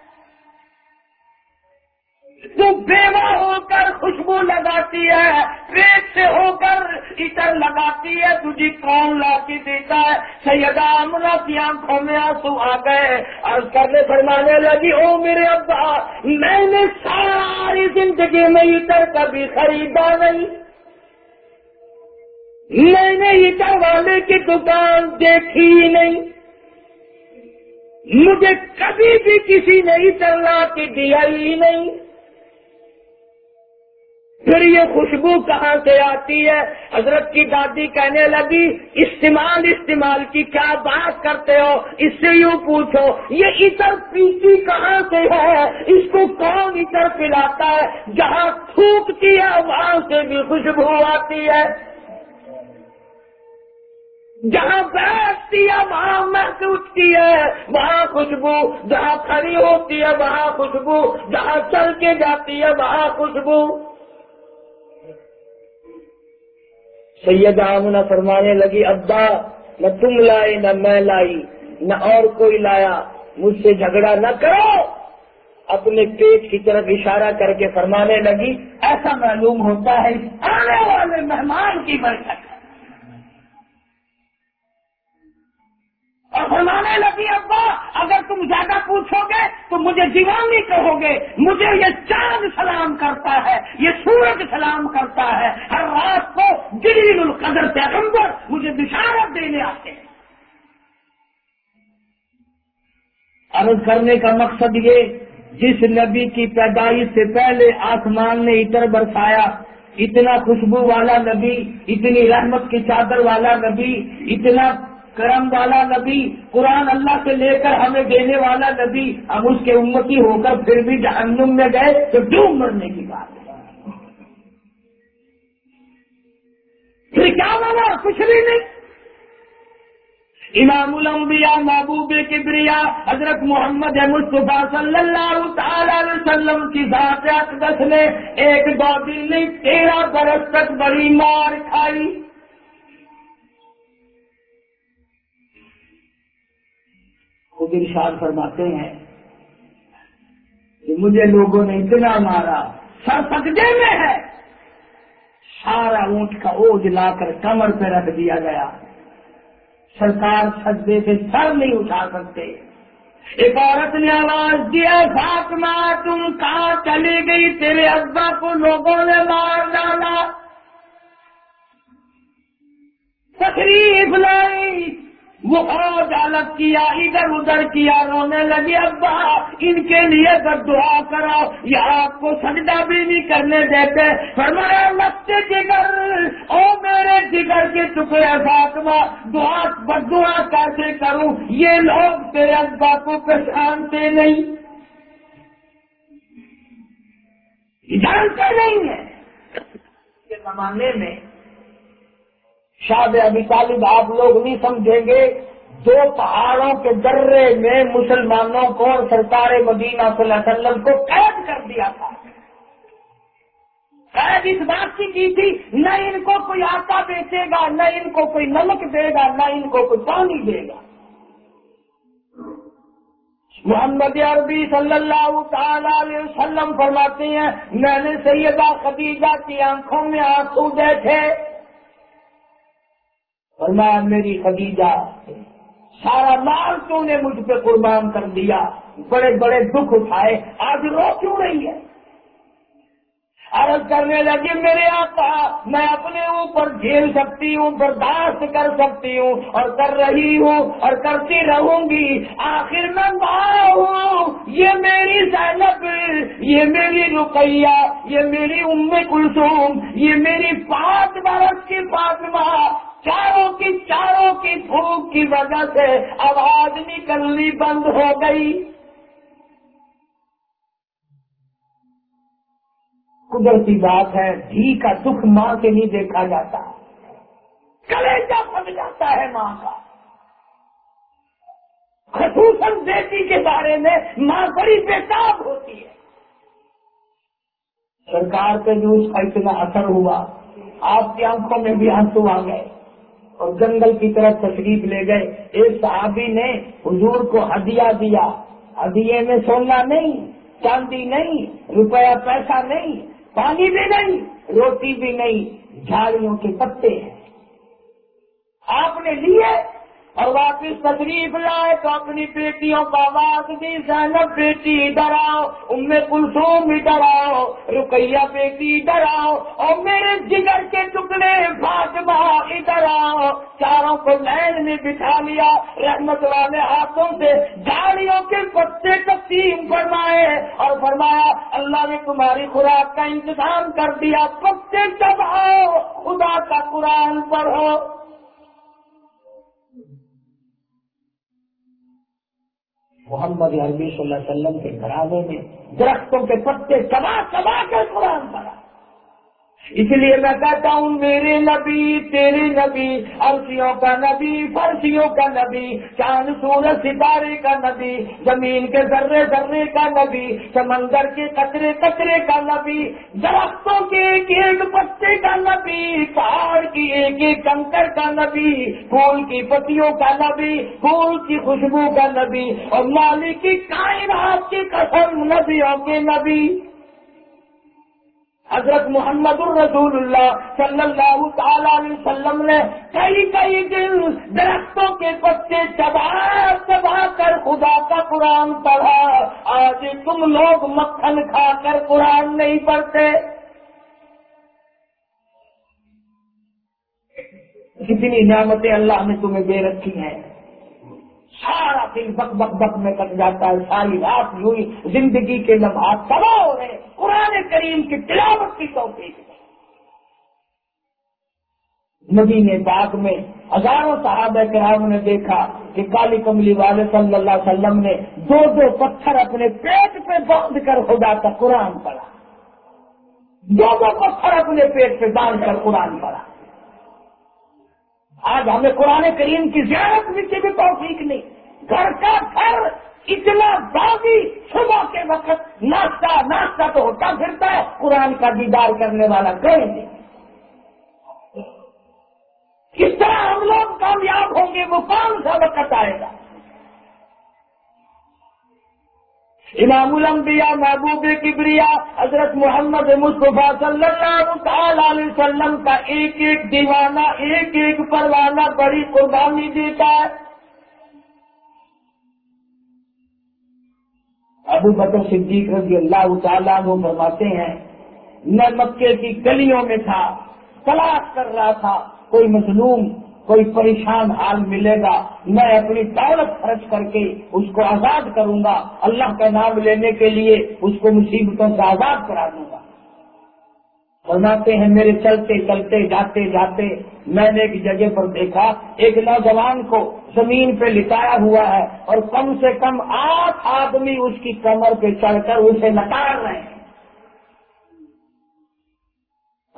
تو بیوہ ہو کر خوشبو لگاتی ہے پیٹ سے ہو کر اتر لگاتی ہے، تجھے کون لا کے دیتا ہے؟ سیدہ امنا کی آنکھوں میں آنسو آ گئے۔ اور کرنے، فرمانے لگی، او میرے ابا، میں نے ساری زندگی میں اتر کبھی خریدا نہیں۔ میں نے اتر والے کی دکان دیکھی ہی نہیں۔ مجھے کبھی بھی کسی نے اتر لا کے دیا ہی نہیں۔ پھر یہ خوشبو کہاں سے آتی ہے؟ حضرت کی دادی کہنے لگی، استعمال استعمال کی کیا بات کرتے ہو؟ اس سے یوں پوچھو، یہ اتر پیتی کہاں سے ہے؟ اس کو کون اتر پلاتا ہے؟ جہاں تھوکتی ہے، وہاں سے بھی خوشبو آتی ہے۔ جہاں بیٹھتی ہے، وہاں محسوس اٹھتی ہے۔ وہاں خوشبو جہاں کھڑی ہوتی ہے، وہاں خوشبو جہاں چل کے جاتی ہے، وہاں خوشبو۔ سید آمنا فرمانے لگی، ابا، نہ تم لائے، نہ میں لائی، نہ اور کوئی لایا، مجھ سے جھگڑا نہ کرو۔ اپنے پیٹ کی طرف اشارہ کر کے فرمانے لگی، ایسا معلوم ہوتا ہے آنے والے مہمان کی برکت۔ اور فرمانے لگی، ابا، اگر تم زیادہ پوچھو گے تو مجھے دیوانی کہو گے، مجھے یہ چاند سلام کرتا ہے، یہ سورج سلام کرتا ہے، ہر رات کو جلیل القدر پیغمبر مجھے بشارت دینے آتے ہیں۔ عرض کرنے کا مقصد یہ، جس نبی کی پیدائش سے پہلے آسمان نے اتر برسایا، اتنا خوشبو والا نبی، اتنی رحمت کی چادر والا نبی، اتنا کرم والا نبی، قرآن اللہ سے لے کر ہمیں دینے والا نبی، ہم اس کے امتی ہو کر پھر بھی جہنم میں گئے تو ڈوب مرنے کی بات ہے۔ پھر کیا بنا کچھ بھی نہیں۔ امام الانبیاء، محبوب کبریا، حضرت محمد مصطفیٰ صلی اللہ تعالی علیہ وسلم کی ذات اقدس نے ایک دو دن نہیں، تیرہ برس تک بڑی مار کھائی۔ خود ارشاد فرماتے ہیں کہ مجھے لوگوں نے اتنا مارا، سر سکجے میں ہے۔ سارا اونٹ کا اوج لا کر کمر پہ رکھ دیا گیا۔ سرکار سجدے سے سر نہیں اٹھا سکتے۔ ایک عورت نے آواز دیا فاطمہ، تم کہاں چلی گئی؟ تیرے ابا کو لوگوں نے مار ڈالا۔ تقریب لائی وہ جالت کیا، ادھر ادھر کیا، رونے لگی ابا، ان کے لیے اگر دعا کرو یا آپ کو سجدہ بھی نہیں کرنے دیتے۔ فرمایا لگتے جگر۔ او میرے جگر کے ٹکڑے فاطمہ، دعا بدعا کیسے کروں؟ یہ لوگ تیرے ابا کو پہچانتے نہیں۔ جانتے نہیں ہیں۔ زمانے میں شاد ابھی طالب آپ لوگ نہیں سمجھیں گے، دو پہاڑوں کے درے میں مسلمانوں کو اور سرکار مدینہ صلی اللہ علیہ وسلم کو قید کر دیا تھا۔ قید اس بات کی کی تھی، نہ ان کو کوئی آٹا بیچے گا، نہ ان کو کوئی نمک دے گا، نہ ان کو کوئی پانی دے گا۔ محمد عربی صلی اللہ تعالی علیہ وسلم فرماتے ہیں، میں نے سیدہ خدیجہ کی آنکھوں میں آنسو دیکھے فرمایا، میری خدیجہ، سارا مال تو نے مجھ پہ قربان کر دیا۔ بڑے بڑے دکھ اٹھائے، آج رو کیوں رہی ہے؟ عرض کرنے لگے، میرے آقا، میں اپنے اوپر جھیل سکتی ہوں، برداشت کر سکتی ہوں، اور کر رہی ہوں، اور کرتی رہوں گی۔ آخر میں ماں ہوں۔ یہ میری زینب، یہ میری رقیہ، یہ میری ام کلثوم، یہ میری پانچ برس کی فاطمہ۔ چاروں کی چاروں کی پھوک کی وجہ سے آواز نکلنی بند ہو گئی۔ قدرتی بات ہے، دھی کا دکھ ماں کے نہیں دیکھا جاتا کلیجا پھٹ جاتا ہے ماں کا۔ خصوصاً بیٹی کے بارے میں ماں بڑی بےتاب ہوتی ہے۔ سرکار کے جو اس کا اتنا اثر ہوا، آپ کی آنکھوں میں بھی آنسو آ گئے۔ اور جنگل کی طرف تشریف لے گئے۔ ایک صحابی نے حضور کو ہدیہ دیا۔ ہدیے میں سونا نہیں، چاندی نہیں، روپیہ پیسہ نہیں، پانی بھی نہیں، روٹی بھی نہیں، جھاڑیوں کے پتے ہیں۔ آپ نے لیے اور واپس تشریف لائے تو اپنی بیٹیوں کا آواز دی، زینب بیٹی، ادھر آؤ، ام کلثوم، ادھر آؤ رکیا بیٹی، ادھر آؤ، اور میرے جگر کے ٹکڑے، فاطمہ، ادھر آؤ۔ چاروں کو لین میں بٹھا لیا، رحمت والے ہاتھوں سے جاڑیوں کے پتے تقسیم فرمائے اور فرمایا، اللہ نے تمہاری خوراک کا انتظام کر دیا، پتے چباؤ خدا کا قرآن پڑھو۔ محمد عربی صلی اللہ علیہ وسلم کے گھرانے میں درختوں کے پتے چبا چبا کر قرآن پڑا اس لیے میں کہتا ہوں، میرے نبی، تیرے نبی عرصیوں کا نبی، فرشیوں کا نبی چاند سورج ستارے کا نبی، زمین کے ذرے ذرے کا نبی، سمندر کے کچرے کچرے کا نبی، درختوں کے ایک ایک پتے کا نبی، پہاڑ کی ایک ایک کنکر کا نبی، پھول کی پتیوں کا نبی، پھول کی خوشبو کا نبی اور مالک کی کائنات کی قسم نبیوں کے نبی۔ حضرت محمد الرسول اللہ صلی اللہ تعالی علیہ وسلم نے کئی کئی دن درختوں کے پتے چبا چبا کر خدا کا قرآن پڑھا۔ آج تم لوگ مکھن کھا کر قرآن نہیں پڑھتے۔ کتنی نعمتیں اللہ نے تمہیں دے رکھی ہیں۔ سارا دن بک بک بک میں کٹ جاتا ہے، ساری رات ہوئی زندگی کے لمحات تباہ ہو رہے قرآن کریم کی تلاوت کی توفیق ندی نے باغ میں ہزاروں صحابہ کرام نے دیکھا کہ کالی کملی والے صلی اللہ علیہ وسلم نے دو دو پتھر اپنے پیٹ پہ باندھ کر خدا کا قرآن پڑھا۔ دو دو پتھر اپنے پیٹ پہ باندھ کر قرآن پڑھا۔ آج ہمیں قرآن کریم کی زیارت بھی توفیق نہیں۔ گھر کا گھر اتنا باغی صبح کے وقت ناشتہ ناشتہ تو ہوتا پھرتا ہے، قرآن کا دیدار کرنے والا گئے نہیں۔ کس طرح ہم لوگ کامیاب ہوں گے وہ کون سا وقت آئے گا؟ امام الانبیاء، محبوب کبریا، حضرت محمد مصطفیٰ صلی اللہ تعالی علیہ وسلم کا ایک ایک دیوانہ، ایک ایک پروانہ بڑی قربانی دیتا ہے۔ ابو بکر صدیق رضی اللہ تعالیٰ وہ فرماتے ہیں، میں مکے کی گلیوں میں تھا، تلاش کر رہا تھا، کوئی مظلوم کوئی پریشان حال ملے گا، میں اپنی دولت خرچ کر کے اس کو آزاد کروں گا، اللہ کا نام لینے کے لیے اس کو مصیبتوں سے آزاد کرا دوں گا۔ فرماتے ہیں، میرے چلتے چلتے، جاتے جاتے میں نے ایک جگہ پر دیکھا، ایک نوجوان کو زمین پہ لٹایا ہوا ہے اور کم سے کم آٹھ آدمی اس کی کمر پہ چڑھ کر اسے نکال رہے ہیں۔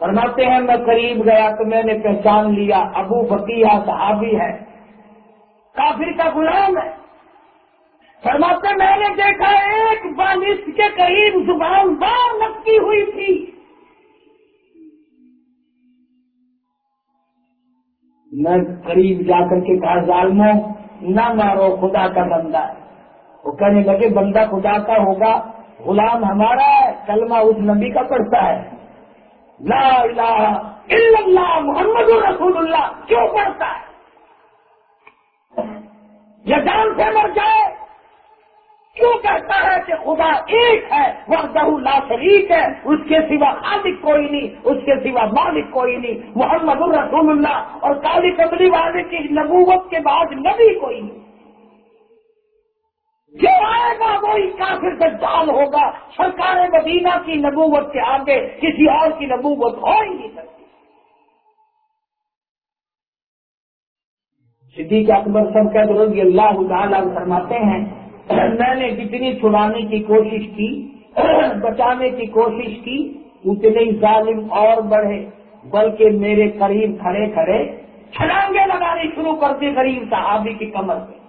فرماتے ہیں، میں قریب گیا تو میں نے پہچان لیا، ابو بکیا صحابی ہے۔ کافر کا غلام ہے۔ فرماتے میں نے دیکھا ایک بالش کے قریب زبان بار لگتی ہوئی تھی۔ میں قریب جا کر کے کہا ظالموں نہ مارو، خدا کا بندہ ہے۔ وہ کہنے لگے، بندہ خدا کا ہوگا، غلام ہمارا ہے، کلمہ اس نبی کا پڑتا ہے۔ لا الہ الا اللہ، محمد رسول اللہ کیوں پڑھتا ہے؟ یہ جان سے مر جائے، کیوں کہتا ہے کہ خدا ایک ہے وہ دہ لا شریک ہے، اس کے سوا خالق کوئی نہیں، اس کے سوا مالک کوئی نہیں، محمد الرسول اللہ اور کالی کملی والے کی نبوت کے بعد نبی کوئی نہیں۔ جو آئے گا وہی کافر سے جال ہوگا۔ سرکار مدینہ کی نبوت کے آگے کسی اور کی نبوت ہو ہی نہیں سکتی۔ صدیق اکبر سب کا رضی اللہ تعالیٰ فرماتے ہیں، میں نے جتنی چھڑانے کی کوشش کی، بچانے کی کوشش کی اتنے ظالم اور بڑھے، بلکہ میرے قریب کھڑے کھڑے چھلانگے لگانے شروع کرتے غریب صحابی کی کمر پہ۔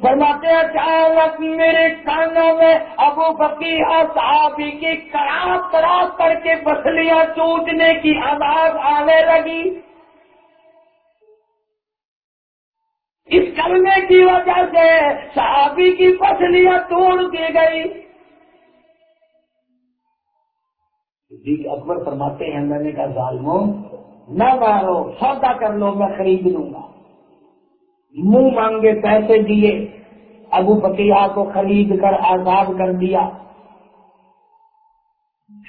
فرماتے اچانک میرے کانوں میں ابو بکی اور صحابی کی کراب کراب کر کے پسلیاں ٹوٹنے کی آواز آنے لگی۔ اس کرنے کی وجہ سے صحابی کی پسلیاں توڑ دی گئی۔ جی اکبر فرماتے ہیں، میں نے کہا، ظالموں، نہ مارو، سودا کر لو، میں خرید لوں گا۔ منہ مانگے پیسے دیے۔ ابو بکیا کو خرید کر آزاد کر دیا۔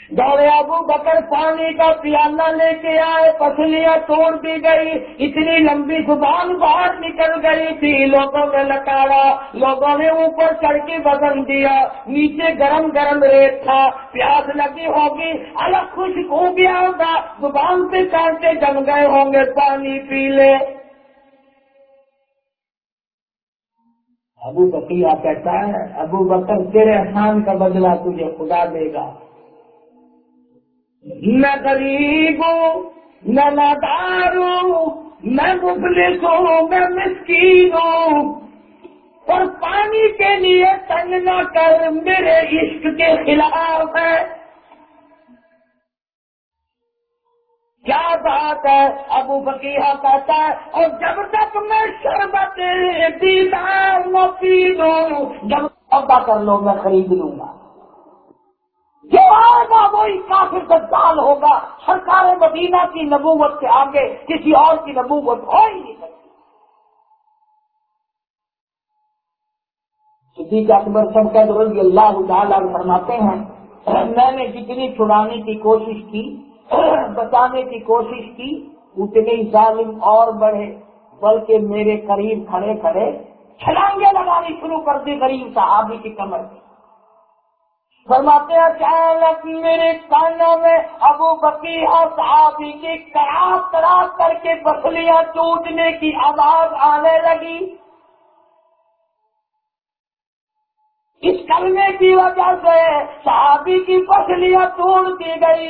دوڑے ابو بکر پانی کا پیانہ لے کے آئے پسلیاں توڑ دی گئی، اتنی لمبی زبان باہر نکل گئی تھی، لوگوں نے لکاڑا لوگوں نے اوپر چڑھ کے بدن دیا۔ نیچے گرم گرم ریت تھا، پیاس لگی ہوگی، الگ خوش ہو گیا ہوگا زبان پہ کانٹے جم گئے ہوں گے، پانی پی لے۔ ابو بکیا کہتا ہے، ابو بکر، تیرے احسان کا بدلہ تجھے خدا دے گا۔ نہ غریب ہوں نہ نادار ہوں میں مفلس ہوں میں مسکین۔ ہوں اور پانی کے لیے تنگ نہ کر، میرے عشق کے خلاف ہے۔ کیا بات ہے؟ ابو بکیہ کہتا ہے، اور جب تک میں شربت دیدار پی لوں۔ جب ابا کر لو، میں خرید لوں گا۔ جو آئے گا وہی کافر دجال ہوگا۔ سرکار مدینہ کی نبوت سے آگے کسی اور کی نبوت ہو ہی نہیں سکتی۔ صدیق اکبر سب کا رضی اللہ تعالیٰ فرماتے ہیں، میں نے جتنی چھڑانے کی کوشش کی بچانے کی کوشش کی، اتنے ظالم اور بڑھے، بلکہ میرے قریب کھڑے کھڑے چھلانگے لگانی شروع کر دی غریب صحابی کی کمر کی فرماتے ہیں اچانک میرے کانوں میں ابو بکی اور صحابی کی کراپ کراپ کر کے بکلیاں ٹوٹنے کی آواز آنے لگی۔ اس کلمے کی وجہ سے صحابی کی پسلیاں توڑ دی گئی۔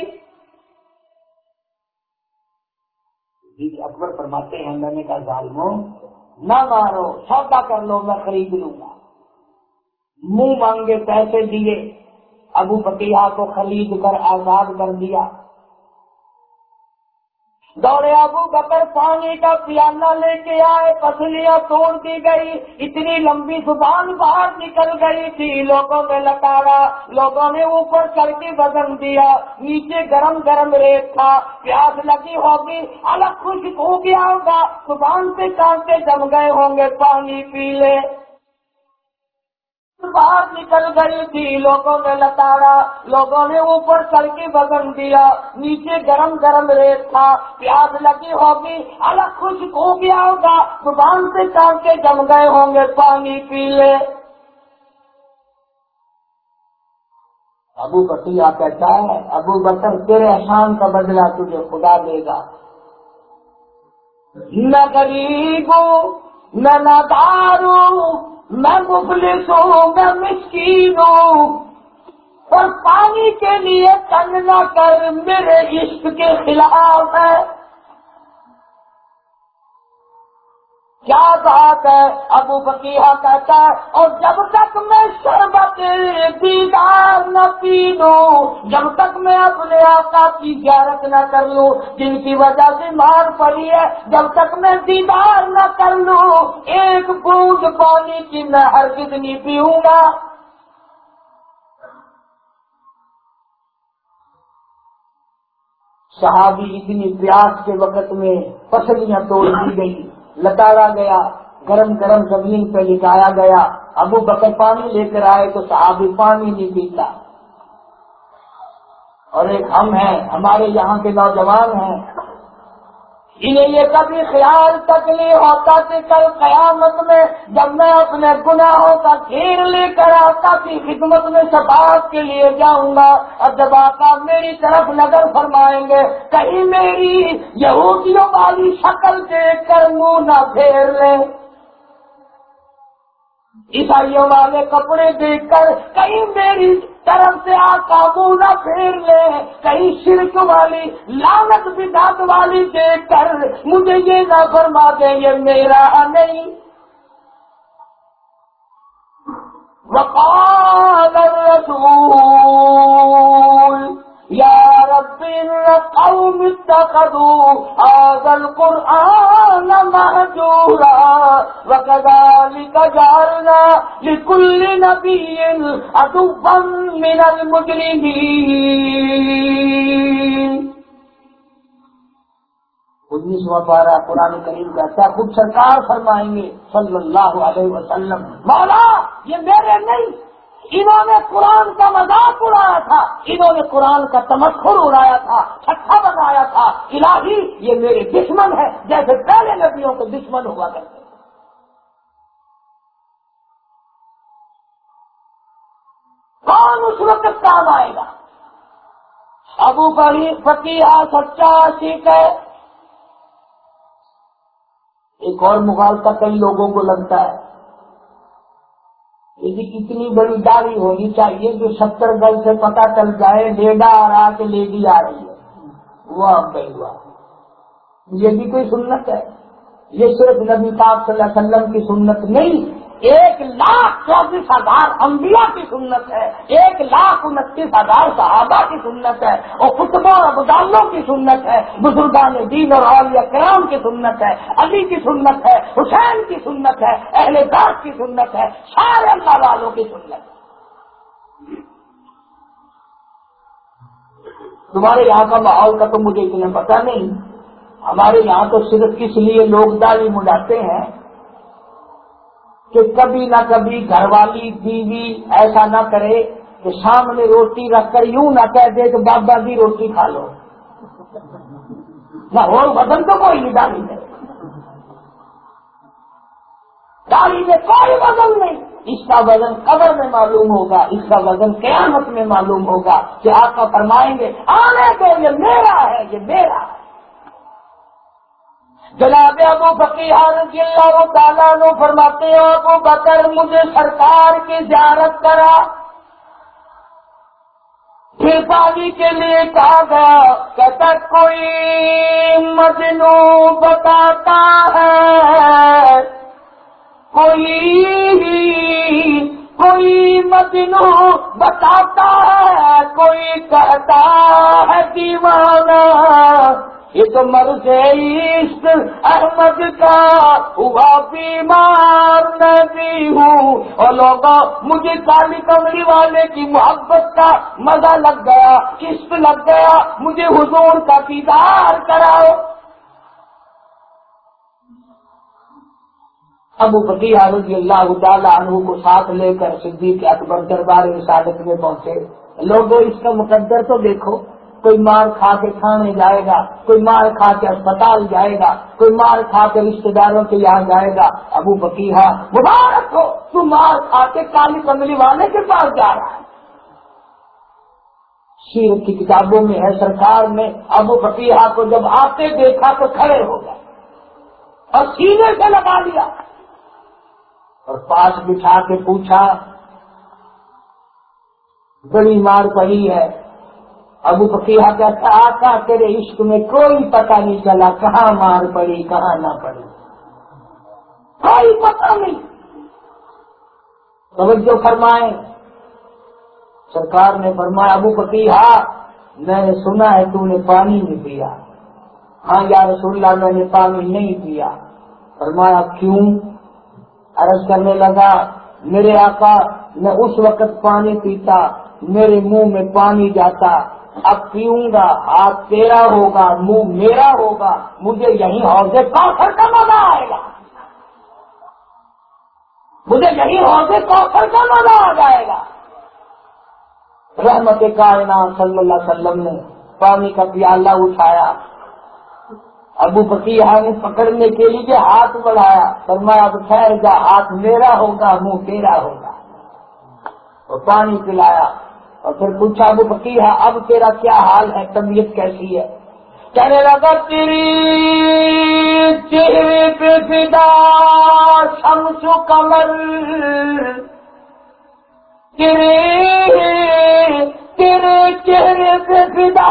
اکبر فرماتے ہیں میں نے کہا، ظالموں، نہ مارو، سودا کر لو، میں خرید لوں گا۔ منہ مانگے، پیسے دیے، ابو بکیا کو خرید کر آزاد کر دیا۔ دوڑے ابو بکر پانی کا پیالہ لے کے آئے پسلیاں توڑ دی گئی، اتنی لمبی زبان باہر نکل گئی تھی، لوگوں نے لٹارا، لوگوں نے اوپر چڑھ کے وزن دیا، نیچے گرم گرم ریت تھا، پیاس لگی ہوگی، الگ خشک ہو گیا ہوگا زبان سے کانٹے جم گئے ہوں گے، پانی پی لے۔ باہر نکل گئی تھی، لوگوں نے لتاڑا، لوگوں نے اوپر چل کے بگن دیا۔ نیچے گرم گرم ریت تھا پیاز لگی ہوگی۔ الگ خوش ہو گیا ہوگا۔ زبان سے چاند کے جم گئے ہوں گے، پانی پی لے۔ ابو بکیا کہتا ہے، ابو بکر، تیرے احسان کا بدلہ تجھے خدا دے گا۔ نہ غریب نہ نادارو میں مفلس ہوں، میں مسکین ہوں۔ اور پانی کے لیے تنگ نہ کر، میرے عشق کے خلاف ہے۔ کیا بات ہے؟ ابو بکیہ کہتا ہے، اور جب تک میں شربت دیدار نہ پی لوں جب تک میں اپنے آقا کی زیارت نہ کر لوں، جن کی وجہ سے مار پڑی ہے، جب تک میں دیدار نہ کر لوں، ایک بوند پانی کی میں ہر کتنی پیوں گا؟ صحابی اتنی پیاس کے وقت میں پسلیاں توڑ دی گئی۔ لتاڑا گیا، گرم گرم زمین پہ لٹایا گیا۔ ابو بکر پانی لے کر آئے تو صحابی پانی نہیں پیتا۔ اور ایک ہم ہیں، ہمارے یہاں کے نوجوان ہیں۔ انہیں یہ کبھی خیال تک نہیں ہوتا کہ کل قیامت میں جب میں اپنے گناہوں کا کھیر لے کر آتا کی خدمت میں شفاعت کے لیے جاؤں گا اور جب آقا میری طرف نظر فرمائیں گے، کہیں میری یہودیوں والی شکل دیکھ کر منہ نہ پھیر لیں۔ عیسائیوں والے کپڑے دیکھ کر، کہیں میری طرف سے آقا منہ نہ پھیر لے، کہیں شرک والی لانت بدات والی دیکھ کر مجھے یہ نہ فرما دے، یہ میرا نہیں۔ وقال الرسول، یا رب قوم اتخذوا هذا القرآن مهجورا وكذلك جعلنا لكل نبي عدوا من المجرمين۔ انیسواں پارہ قرآن کریم کا کیا خود سرکار فرمائیں گے صلی اللہ علیہ وسلم، مولا یہ میرے نہیں انہوں نے قرآن کا مذاق اڑایا تھا، انہوں نے قرآن کا تمکر اڑایا تھا چھٹا بنایا تھا، الہی، یہ میرے دشمن ہے جیسے پہلے نبیوں کے دشمن ہوا کرتے کون اس وقت کام آئے گا؟ ابو بڑی فقیہ، سچا سیکھ ہے۔ ایک اور مغالطہ کئی لوگوں کو لگتا ہے۔ اتنی بڑی داڑھی ہونی چاہیے جو ستر گز سے پتا چل جائے ڈیڈا آ رہا کہ لیڈی آ رہی ہے۔ وہ اب گئی ہوا۔ یہ بھی کوئی سنت ہے۔ یہ صرف نبی پاک صلی اللہ علیہ وسلم کی سنت نہیں۔ ایک لاکھ چوبیس ہزار انبیاء کی سنت ہے، ایک لاکھ انتیس ہزار صحابہ کی سنت ہے، اور خطبوں اور ابدالوں کی سنت ہے، بزرگان دین اور عالیہ کرام کی سنت ہے، علی کی سنت ہے، حسین کی سنت ہے، اہل داس کی سنت ہے، سارے اللہ والوں کی سنت ہے۔ تمہارے یہاں کا ماحول کا تو مجھے اتنا پتا نہیں، ہمارے یہاں تو صرف کس لیے لوگ داڑھی مڈاتے ہیں کہ کبھی نہ کبھی گھر والی بیوی ایسا نہ کرے کہ سامنے روٹی رکھ کر یوں نہ کہہ دے کہ بابا جی روٹی کھا لو۔ نہ اور وزن تو کوئی نہیں، داڑھی میں داڑھی میں کوئی وزن نہیں۔ اس کا وزن قبر میں معلوم ہوگا، اس کا وزن قیامت میں معلوم ہوگا کہ آپ کا فرمائیں گے، آنے کو یہ میرا ہے، یہ میرا ہے۔ جناب ابو بکیار رضی اللہ تعالیٰ نو فرماتے ہیں، ابو بکر مجھے سرکار کی زیارت کرا۔ پھر پانی کے لیے کہا گیا، کہتا، کوئی مجنو بتاتا ہے۔ کوئی کوئی مجنو بتاتا ہے، کوئی کہتا ہے، دیوانہ۔ یہ تو مرض عشق، احمد کا۔ ہوا بیمار، میں بھی ہوں۔ اور لوگوں مجھے کالی کمری والے کی محبت کا مزہ لگ گیا، عشق لگ گیا۔ مجھے حضور کا دیدار کراؤ۔ ابو پتی رضی اللہ تعالیٰ عنہ کو ساتھ لے کر صدیق اکبر دربار رسالت میں پہنچے۔ لوگوں اس کا مقدر تو دیکھو۔ کوئی مار کھا کے کھانے جائے گا، کوئی مار کھا کے اسپتال جائے گا، کوئی مار کھا کے رشتے داروں کے یہاں جائے گا۔ ابو بکیہ مبارک ہو، تو مار کھا کے کالی کملی والے کے پاس جا رہا ہے۔ سیرت کی کتابوں میں ہے، سرکار نے ابو بکیہ کو جب آتے دیکھا تو کھڑے ہو گئے اور سینے سے لگا لیا۔ اور پاس بٹھا کے پوچھا بڑی مار پڑی ہے ابو فقیہ کہتا آقا، تیرے عشق میں کوئی پتہ نہیں چلا، کہاں مار پڑی، کہاں نہ پڑی۔ کوئی پتہ نہیں۔ توجہ فرمائے سرکار نے فرمایا، ابو فقیہ میں نے سنا ہے، تو نے پانی نہیں پیا۔ ہاں یا رسول اللہ، میں نے پانی نہیں پیا۔ فرمایا، کیوں؟ عرض کرنے لگا، میرے آقا، میں اس وقت پانی پیتا، میرے منہ میں پانی جاتا۔ اب پیوں گا، ہاتھ تیرا ہوگا، منہ میرا ہوگا، مجھے یہی حوضے کوثر کا مزہ آئے گا۔ مجھے یہی حوضے کوثر کا مزہ آ جائے گا۔ رحمت کائنات صلی اللہ علیہ وسلم نے پانی کا پیالہ اٹھایا۔ ابو فقیہ نے پکڑنے کے لیے ہاتھ بڑھایا۔ فرمایا، اب ٹھہر جا، ہاتھ میرا ہوگا، منہ تیرا ہوگا۔ اور پانی پلایا۔ اور پھر پوچھا، ابو بکیر اب تیرا کیا حال ہے؟ طبیعت کیسی ہے؟ کہنے لگا، تیری چہرے پہ فدا شمس و کمر تیرے تیرے چہرے پہ فدا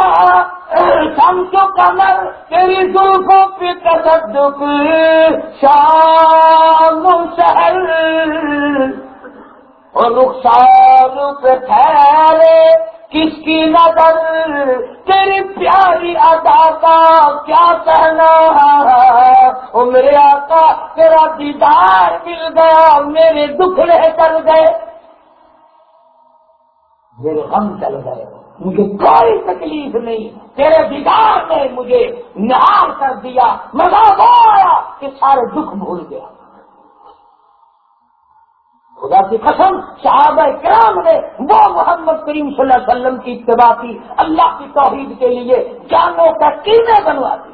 شمس و کمر تیری زلفوں پہ تصدق شام و شہر۔ اور رخسار پہ ٹھہرے کس کی نظر؟ تیری پیاری ادا کا کیا کہنا ہے؟ میرے آقا، تیرا دیدار مل گیا، میرے دکھڑے چل گئے۔ میرے غم چل گئے، مجھے کوئی تکلیف نہیں۔ تیرے دیدار نے مجھے نہار کر دیا، مزہ وہ آیا کہ سارے دکھ بھول گیا۔ خدا کی قسم، صحابہ کرام نے وہ محمد کریم صلی اللہ علیہ وسلم کی اتباع کی، اللہ کی توحید کے لیے جانوں کا کینے بنوا دی۔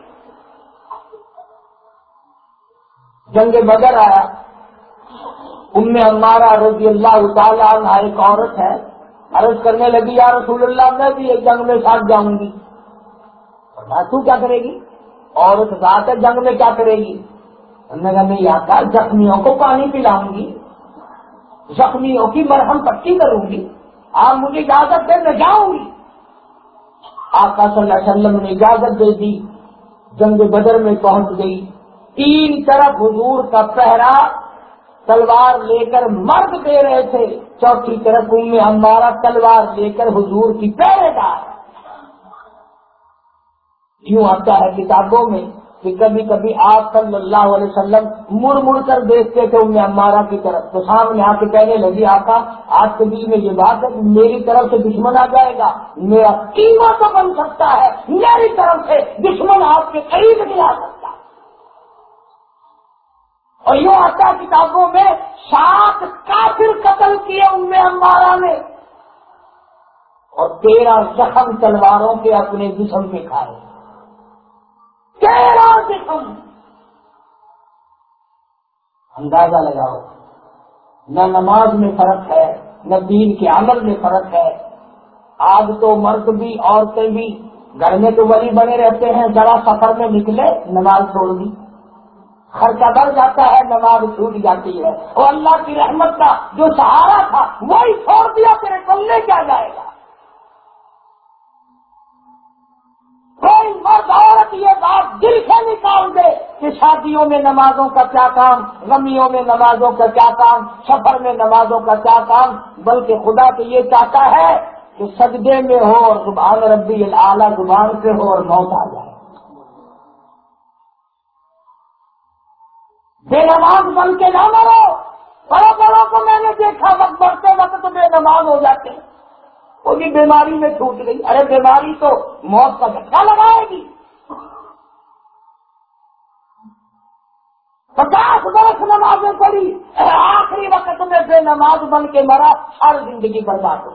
جنگ بدر آیا ان میں ہمارا رضی اللہ تعالیٰ عنہ ایک عورت ہے، عرض کرنے لگی، یا رسول اللہ، میں بھی ایک جنگ میں ساتھ جاؤں گی۔ تو کیا کرے گی؟ عورت ذات جنگ میں کیا کرے گی؟ انہوں نے کہا نہیں آتا زخمیوں کو پانی پلاؤں گی۔ زخمیوں کی مرہم پٹی کروں گی۔ آپ مجھے اجازت دے میں جاؤں گی۔ آقا صلی اللہ علیہ وسلم نے اجازت دے دی، جنگ بدر میں پہنچ گئی۔ تین طرف حضور کا پہرا تلوار لے کر مرد دے رہے تھے۔ چوتھی طرف ان میں ہمارا تلوار لے کر حضور کی پہرے دار کیوں آتا ہے کتابوں میں۔ کہ کبھی کبھی آپ صلی اللہ علیہ وسلم مڑ مڑ کر دیکھتے تھے انہیں امارا کی طرف۔ تو سامنے آ کے کہنے لگی، آقا آپ کے بیچ میں یہ بات ہے کہ میری طرف سے دشمن آ جائے گا۔ میرا قیمہ تو بن سکتا ہے، میری طرف سے دشمن آپ کے قریب نہیں آ سکتا۔ اور یوں آتا کتابوں میں سات کافر قتل کیے ان میں امارا نے۔ اور تیرہ زخم تلواروں کے اپنے جسم کے کھائے۔ تیرہ زخم۔ اندازہ لگاؤ۔ نہ نماز میں فرق ہے، نہ دین کے عمل میں فرق ہے۔ آج تو مرد بھی، عورتیں بھی گھر میں تو ولی بنے رہتے ہیں، ذرا سفر میں نکلے، نماز چھوڑ دی۔ خرچہ بڑھ جاتا ہے، نماز چھوٹ جاتی ہے۔ اور اللہ کی رحمت کا جو سہارا تھا، وہی چھوڑ دیا پھر کلے کیا جائے گا؟ کوئی مرد عورت یہ بات دل سے نکال دے کہ شادیوں میں نمازوں کا کیا کام، غمیوں میں نمازوں کا کیا کام، سفر میں نمازوں کا کیا کام، بلکہ خدا تو یہ چاہتا ہے کہ سجدے میں ہو اور زبان ربی اعلیٰ زبان سے ہو اور موت آ جائے۔ بے نماز بن کے نہ مرو۔ بڑوں بڑوں کو میں نے دیکھا، وقت بڑھتے وقت بے نماز ہو جاتے ہیں۔ وہ بھی بیماری میں چھوٹ گئی۔ ارے بیماری تو موت کا جھٹکا لگائے گی۔ پچاس برس نمازیں پڑی آخری وقت میں سے نماز بن کے مرا، ہر زندگی برباد ہو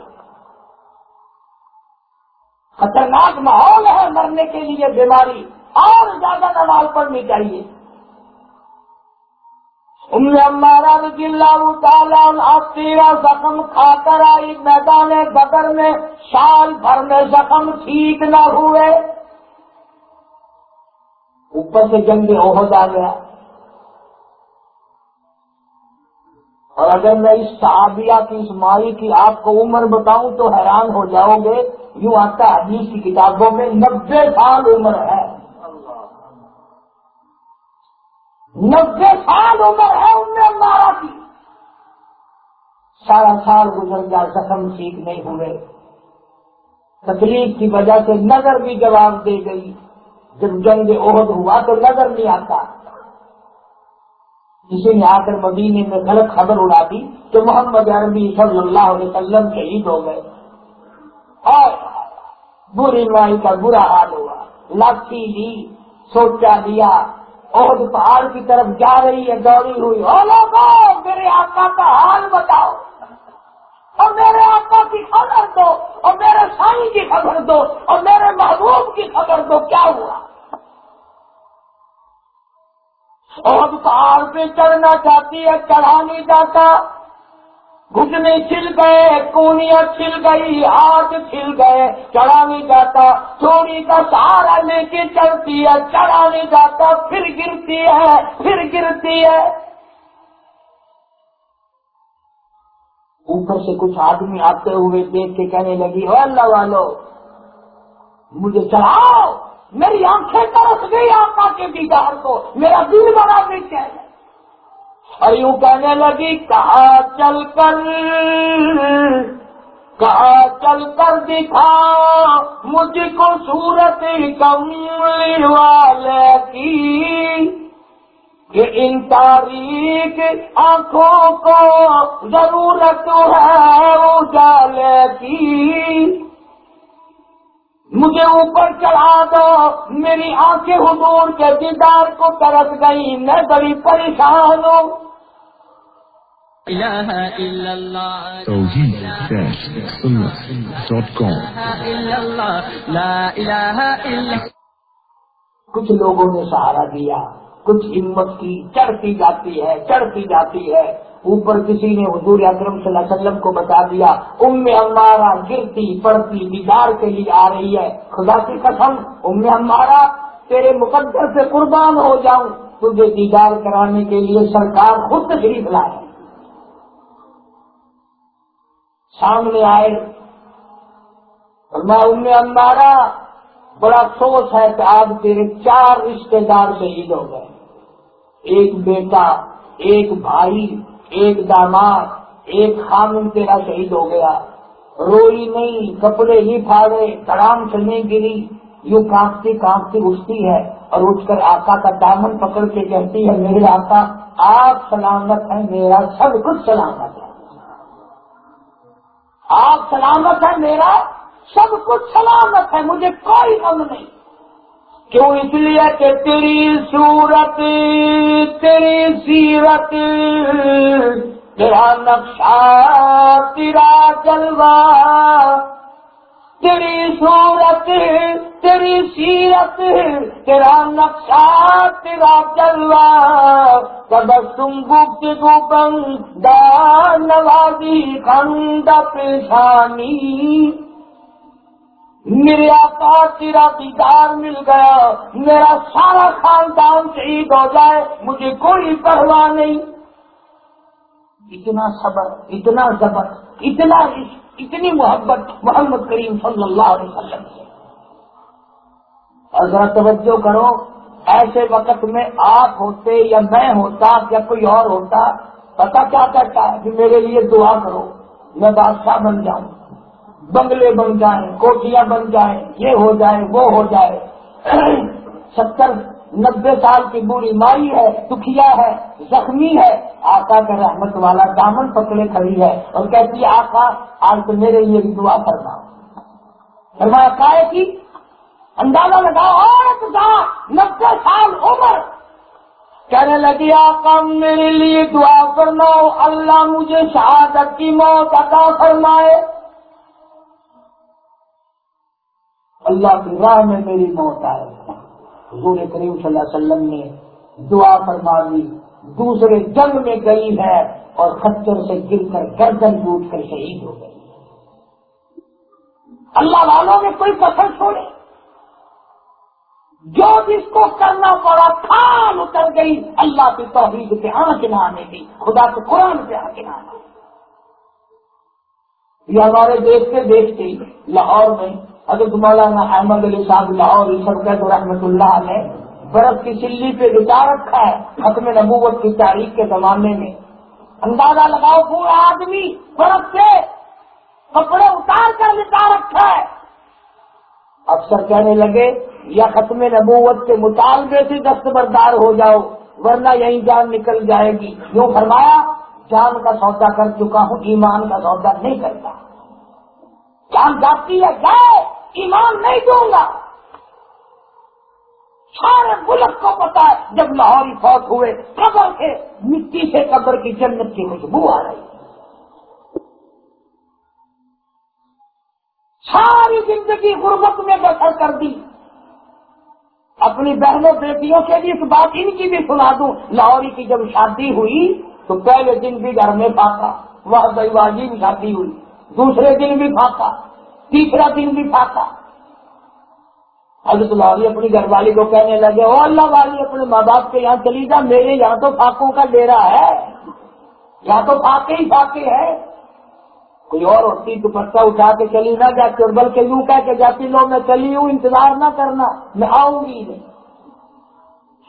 خطرناک ماحول ہے مرنے کے لیے بیماری۔ اور زیادہ نماز پڑھنی چاہیے۔ ہمارا رضی اللہ تعالیٰ تیرہ زخم کھا کر آئی میدان بدر میں، سال بھر میں زخم ٹھیک نہ ہوئے۔ اوپر سے جنگ عہد آ گیا۔ اور اگر میں اس صحابیہ کی، اس مائی کی آپ کو عمر بتاؤں تو حیران ہو جاؤ گے، یوں آتا حدیث کی کتابوں میں نبے سال عمر ہے۔ نبے سال عمر ہے ان نے مارا کی۔ سارا سال گزر گیا، زخم ٹھیک نہیں ہوئے۔ تکلیف کی وجہ سے نظر بھی جواب دے گئی۔ جب جنگ عہد ہوا تو نظر نہیں آتا۔ کسی نے آ کر مدینے میں غلط خبر اڑا دی تو محمد عربی صلی اللہ علیہ وسلم شہید ہو گئے۔ اور بری مائی کا برا حال ہوا۔ لاٹھی لی سوچا لیا اور پہاڑ کی طرف جا رہی ہے، دوڑی ہوئی۔ ہو لوگوں، میرے آقا کا حال بتاؤ۔ اور میرے آقا کی خبر دو، اور میرے سائی کی خبر دو، اور میرے محبوب کی خبر دو، کیا ہوا؟ اور پہاڑ پہ چڑھنا چاہتی ہے، چڑھا نہیں جاتا۔ گھٹنے چھل گئے، کونیاں چھل گئی ہاتھ چھل گئے چڑھا نہیں جاتا، چوری کا سہارا لے کے چلتی ہے چڑھا نہیں جاتا، پھر گرتی ہے، پھر گرتی ہے۔ اوپر سے کچھ آدمی آتے ہوئے دیکھ کے کہنے لگی ہو اللہ والو، مجھے چڑھاؤ، میری آنکھیں ترس گئی آقا کے دیدار کو، میرا دل بڑا بھی چاہیے اور یوں کہنے لگی، کہاں چل کر، کہاں چل کر دکھا مجھ کو صورت کملی والے کی، کہ ان تاریخ آنکھوں کو ضرورت ہے اجالے کی؟ مجھے اوپر چڑھا دو۔ میری آنکھیں حضور کے دیدار کو ترس گئی میں بڑی پریشان ہوں۔ کچھ لوگوں نے سہارا دیا۔ کچھ ہمت کی چڑھتی جاتی ہے چڑھتی جاتی ہے۔ اوپر کسی نے حضور اکرم صلی اللہ علیہ وسلم کو بتا دیا، ام ہمارا گرتی پڑتی دیدار کے لیے آ رہی ہے۔ خدا کی قسم، ام ہمارا تیرے مقدر سے قربان ہو جاؤں۔ تجھے دیدار کرانے کے لیے سرکار خود تشریف لائے۔ سامنے آئے۔ اور میں ام ہمارا بڑا افسوس ہے کہ آج تیرے چار رشتے دار شہید ہو گئے۔ ایک بیٹا، ایک بھائی ایک داماد، ایک خامن تیرا شہید ہو گیا۔ روئی نہیں، کپڑے نہیں پھاڑے تڑام سے نہیں گری۔ یوں کانپتی کانپتی اٹھتی ہے اور اٹھ کر آقا کا دامن پکڑ کے کہتی ہے، میرے آقا، آپ سلامت ہیں، میرا سب کچھ سلامت ہے۔ آپ سلامت ہیں، میرا سب کچھ سلامت ہے، مجھے کوئی غم نہیں۔ کیوں اس لیے کہ تیری صورت، تیری سیرت، تیرا نقشہ، تیرا جلوہ، تیری صورت، تیری سیرت، تیرا نقشہ، تیرا جلوہ کب تم گپت گوپن نوازی خند پیشانی۔ میرے آقا تیرا دیدار مل گیا، میرا سارا خاندان شہید ہو جائے، مجھے کوئی پرواہ نہیں۔ اتنا صبر، اتنا زبر، اتنا اتنی محبت محمد کریم صلی اللہ علیہ وسلم سے۔ اور ذرا توجہ کرو، ایسے وقت میں آپ ہوتے یا میں ہوتا، یا کوئی اور ہوتا پتا کیا کرتا ہے؟ کہ میرے لیے دعا کرو، میں بادشاہ بن جاؤں۔ بنگلے بن جائیں، کوٹیاں بن جائیں، یہ ہو جائے، وہ ہو جائے۔ [CLEARS THROAT] ستر، نبے سال کی بری مائی ہے، دکھیا ہے، زخمی ہے۔ آقا کا رحمت والا دامن پکڑے کھڑی ہے اور کہتی ہے، آقا، آج تو میرے لیے بھی دعا کرنا فرمایا کی؟ اندازہ لگاؤ اور نبے سال عمر۔ کہنے لگی، آقا، میرے لیے دعا کرنا اللہ مجھے شہادت کی موت عطا فرمائے۔ اللہ کی راہ میں میری موت آئے۔ حضور کریم صلی اللہ علیہ وسلم نے دعا فرما دی دوسرے جنگ میں گئی ہے اور خچر سے گر کر گردن ٹوٹ کر شہید ہو گئی۔ اللہ والوں میں کوئی پسند چھوڑے جو جس کو کرنا پڑا کھان اتر گئی۔ اللہ کی توحید پہ آنکھ نہ آنے کی، خدا کے قرآن پہ آنکھ نہ آنے یہ ہمارے دیش کے دیکھتے لاہور میں حضرت مولانا احمد علی صاحب لاہور سرکت رحمت اللہ نے برف کی سلی پہ بچا رکھا ہے ختم نبوت کی تاریخ کے زمانے میں۔ اندازہ لگاؤ پورا آدمی برف سے کپڑے اتار کر بچا رکھا ہے۔ افسر کہنے لگے، یا ختم نبوت کے مطالبے سے دستبردار ہو جاؤ، ورنہ یہی جان نکل جائے گی۔ یوں فرمایا، جان کا سودا کر چکا ہوں، ایمان کا سودا نہیں کرتا۔ جان جاتی ہے، جائے۔ ایمان نہیں دوں گا۔ سارے ملک کو پتا ہے، جب لاہوری فوت ہوئے، قبر کے مٹی سے قبر کی جنت کی خوشبو آ رہی۔ ساری زندگی غربت میں بسر کر دی۔ اپنی بہنوں، بیٹیوں کے بھی اس بات ان کی بھی سنا دوں۔ لاہوری کی جب شادی ہوئی، تو پہلے دن بھی گھر میں پھاکا وہ دیواجی بھی شادی ہوئی۔ دوسرے دن بھی پھاکا تیسرا دن بھی پھاکا حضرت والی اپنی گھر والی کو کہنے لگے، او اللہ والی، اپنے ماں باپ کے یہاں چلی جا، میرے یہاں تو پھاکوں کا ڈیرا ہے۔ یہاں تو پھاکے ہی پھاکے ہے کوئی اور ہوتی تو اٹھا کے چلی نہ جاتی اور بلکہ یوں کہہ کے جاتی، لو، میں چلی ہوں، انتظار نہ کرنا، میں آؤں گی نہیں۔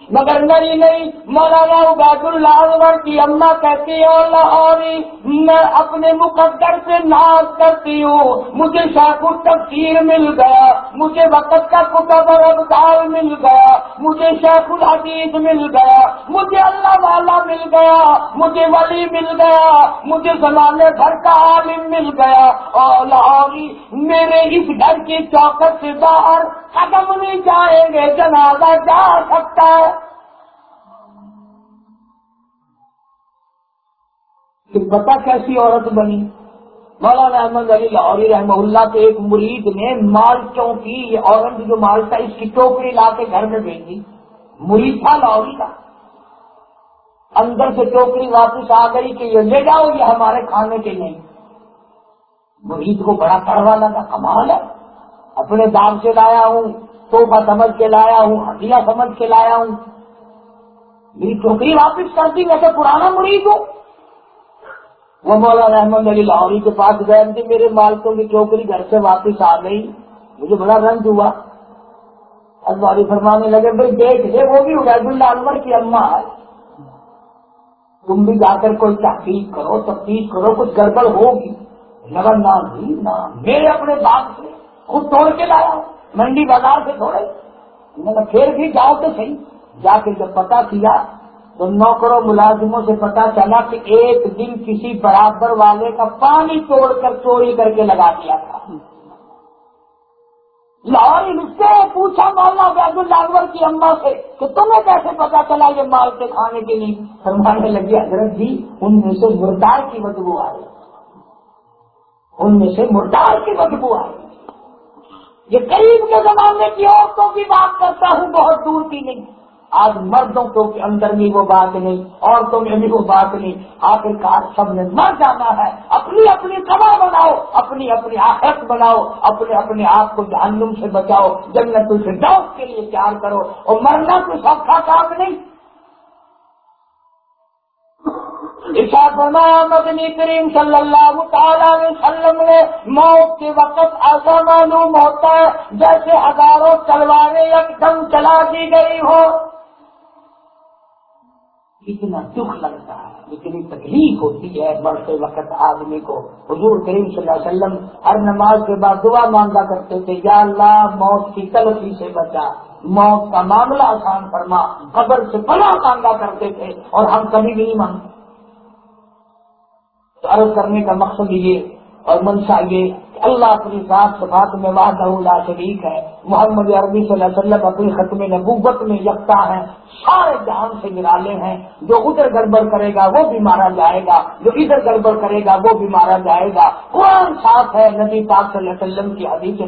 مگر نہیں نہیں، مولانا عبید اللہ کی اما کہتی ہے اور میں اپنے مقدر سے ناز کرتی ہوں، مجھے شاخ تفسیر مل گیا، مجھے وقت کا کتب اور ابدال مل گیا، مجھے شیخ الحدیث مل گیا، مجھے اللہ والا مل گیا، مجھے ولی مل گیا، مجھے زمانے بھر کا عالم مل گیا اور لاہوری میرے اس گھر کی چوکٹ سے باہر قدم نہیں جائیں گے، جنازہ جا سکتا ہے۔ پتا کیسی عورت بنی؟ مولانا احمد علی لاہوری رحمہ اللہ کے ایک مرید نے مالچوں کی یہ عورت جو مال تھا، اس کی ٹوکری لا کے گھر میں بھیجی مرید تھا لاہوری کا۔ اندر سے ٹوکری واپس آ گئی کہ یہ لے جاؤ، یہ ہمارے کھانے کے نہیں مرید کو بڑا کڑوا لگا، کمال ہے۔ اپنے دام سے لایا ہوں توحفہ سمجھ کے لایا ہوں ہتھیلا سمجھ کے لایا ہوں۔ میری ٹوکری واپس کر دی میں تو پرانا مرید ہوں۔ وہ مولانا احمد علی لاہوری کے پاس گئے تھے میرے مالکوں کی ٹوکری گھر سے واپس آ گئی۔ مجھے بڑا رنج ہوا۔ ازواری فرمانے لگے، بھائی دیکھ لے وہ بھی عبید اللہ انور کی اما ہے۔ تم بھی جا کر کوئی تحقیق کرو، تفتیش کرو، کچھ گڑبڑ ہوگی۔ نگر نہ، میرے اپنے باپ سے۔ خود توڑ کے لایا منڈی بازار سے تھوڑے۔ کہا پھر بھی جاؤ تو صحیح۔ جا کے جب پتا کیا تو نوکروں ملازموں سے پتا چلا کہ ایک دن کسی برابر والے کا پانی توڑ کر چوری کر کے لگا دیا تھا۔ لاہور سے پوچھا مولانا بیگ الجانور کی اما سے کہ تمہیں کیسے پتا چلا یہ مال کے کھانے کے لیے؟ فرمانے لگے، حضرت جی ان میں سے مردار کی بدبو آئی ان میں سے مردار کی بدبو آئی یہ قریب کے زمانے کی عورتوں کی بات کرتا ہوں، بہت دور کی نہیں۔ آج مردوں کے اندر بھی وہ بات نہیں، عورتوں میں بھی وہ بات نہیں۔ آخر کار سب نے مر جانا ہے۔ اپنی اپنی کما بناؤ، اپنی اپنی آخرت بناؤ، اپنے اپنے آپ کو جہنم سے بچاؤ، جنت الفردوس کے لیے پیار کرو۔ اور مرنا کوئی سوکھا کام نہیں۔ مدنی کریم صلی اللہ تعالیٰ وسلم نے موت کے وقت ایسا معلوم ہوتا ہے جیسے ہزاروں تلواریں ایک دم چلا دی گئی ہو۔ اتنا دکھ لگتا ہے، اتنی تکلیف ہوتی ہے بڑھتے وقت آدمی کو۔ حضور کریم صلی اللہ علیہ وسلم ہر نماز کے بعد دعا مانگا کرتے تھے، یا اللہ، موت کی تلفی سے بچا۔ موت کا معاملہ آسان فرما، قبر سے پلا مانگا کرتے تھے اور ہم کبھی بھی نہیں مانگتے۔ تو عرض کرنے کا مقصد یہ اور منشا یہ کہ اللہ اپنی ذات صفات میں وعدہ لا شریک ہے۔ محمد عربی صلی اللہ علیہ وسلم اپنی ختم نبوت میں یکتا ہے۔ سارے جہان سے نرالے ہیں جو ادھر گڑبڑ کرے گا وہ بھی مارا جائے گا۔ جو ادھر گڑبڑ کرے گا وہ بھی مارا جائے گا۔ قرآن صاف ہے۔ نبی پاک صلی اللہ علیہ وسلم کی حدیث کے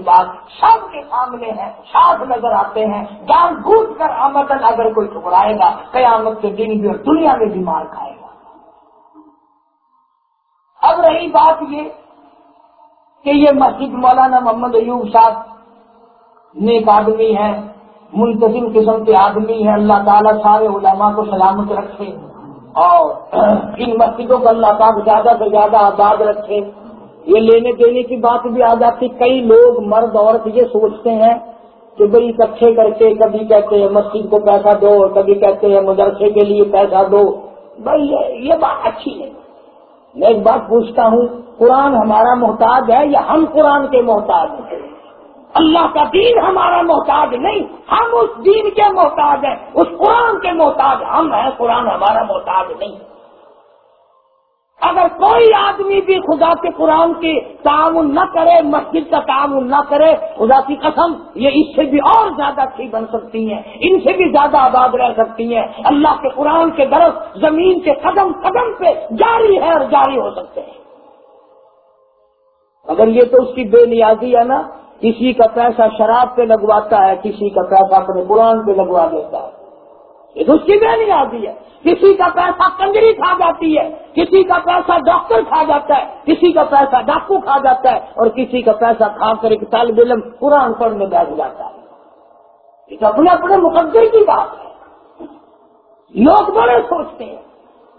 سب کے سامنے ہیں صاف نظر آتے ہیں۔ جان بوجھ کر آمدن اگر کوئی ٹکرائے گا، قیامت کے دن بھی اور دنیا میں بھی مار کھائے گا۔ اب رہی بات یہ کہ یہ مسجد مولانا محمد ایوب صاحب نیک آدمی ہے منتظم قسم کے آدمی ہے اللہ تعالیٰ سارے علماء کو سلامت رکھے اور ان مسجدوں کو اللہ تعالیٰ زیادہ سے زیادہ آزاد رکھے۔ یہ لینے دینے کی بات بھی آ جاتی، کئی لوگ مرد عورت یہ سوچتے ہیں کہ بھائی اکٹھے کر کے کبھی کہتے ہیں مسجد کو پیسہ دو، کبھی کہتے ہیں مدرسے کے لیے پیسہ دو۔ بھائی یہ بات اچھی ہے۔ میں ایک بات پوچھتا ہوں، قرآن ہمارا محتاج ہے یا ہم قرآن کے محتاج ہیں؟ اللہ کا دین ہمارا محتاج نہیں، ہم اس دین کے محتاج ہیں، اس قرآن کے محتاج ہم ہیں، قرآن ہمارا محتاج نہیں۔ اگر کوئی آدمی بھی خدا کے قرآن کے تعاون نہ کرے، مسجد کا تعاون نہ کرے، خدا کی قسم، یہ اس سے بھی اور زیادہ اچھی بن سکتی ہیں، ان سے بھی زیادہ آباد رہ سکتی ہیں۔ اللہ کے قرآن کے درخت زمین کے قدم قدم پہ جاری ہے اور جاری ہو سکتے ہیں۔ اگر یہ تو اس کی بے نیازی ہے نا، کسی کا پیسہ شراب پہ لگواتا ہے، کسی کا پیسہ اپنے قرآن پہ لگوا دیتا ہے۔ یہ تو چیزیں نہیں آتی ہے۔ کسی کا پیسہ کنجری کھا جاتی ہے، کسی کا پیسہ ڈاکٹر کھا جاتا ہے، کسی کا پیسہ ڈاکو کھا جاتا ہے اور کسی کا پیسہ کھا کر ایک طالب علم قرآن میں بیٹھ جاتا ہے۔ یہ اپنے اپنے مقدر کی بات ہے۔ لوگ بڑے سوچتے ہیں۔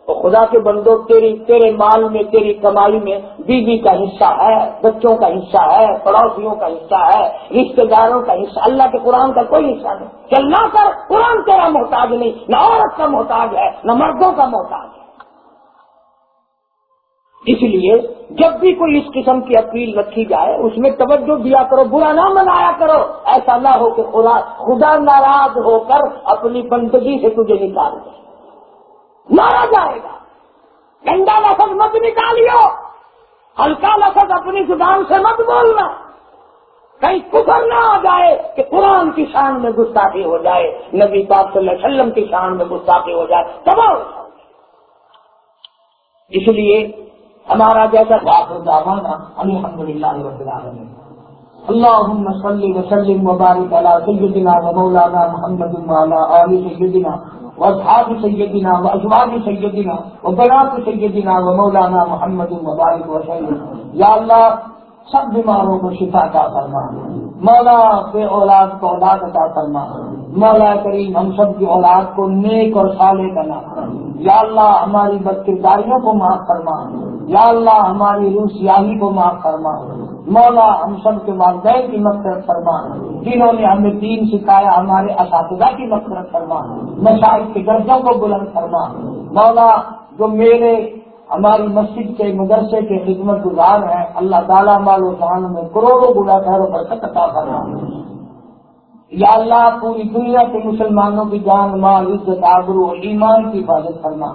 تو خدا کے بندوں، تیری، تیرے مال میں، تیری کمائی میں بیوی کا حصہ ہے، بچوں کا حصہ ہے، پڑوسیوں کا حصہ ہے رشتے داروں کا حصہ، اللہ کے قرآن کا کوئی حصہ نہیں۔ چل نہ کر، قرآن تیرا محتاج نہیں، نہ عورت کا محتاج ہے، نہ مردوں کا محتاج ہے۔ اس لیے جب بھی کوئی اس قسم کی اپیل رکھی جائے، اس میں توجہ دیا کرو، برا نہ منایا کرو۔ ایسا نہ ہو کہ خدا خدا ناراض ہو کر اپنی بندگی سے تجھے نکال دے۔ مارا جائے گا۔ گندا لفظ مت نکالیو۔ ہلکا لفظ اپنی زبان سے مت بولنا۔ کہیں کفر نہ آ جائے کہ قرآن کی شان میں گستاخی ہو جائے، نبی پاک صلی اللہ علیہ وسلم کی شان میں گستاخی ہو جائے۔ تباہ اس لیے ہمارا جیسا الحمد للہ اللهم صل وسلم وبارك على سيدنا ومولانا محمد وعلى آل سيدنا واصحاب سيدنا وازواج سيدنا وبنات سيدنا ومولانا محمد وبارك وسلم یا اللہ، سب بیماروں کو شفا کا فرما. مولا پہ اولاد کو اولاد عطا فرما. مولا کریم ہم سب کی اولاد کو نیک اور صالح بنا. یا اللہ، ہماری بد کرداریوں کو معاف فرما. یا اللہ ہماری روح سیاہی کو معاف فرما مولا ہم سب کے والدین کی مفرت فرما جنہوں نے ہمیں دین سکھایا، ہمارے اساتذہ کی مفرت فرما مشاہد کے درجوں کو بلند فرما مولا، جو میرے ہماری مسجد کے مدرسے کے خدمت گزار ہیں، اللہ تعالیٰ مال و جان میں کروڑوں گنا خیر و برکت عطا فرما یا اللہ پوری دنیا کے مسلمانوں کی جان، مال، عزت، آبرو اور ایمان کی حفاظت کرنا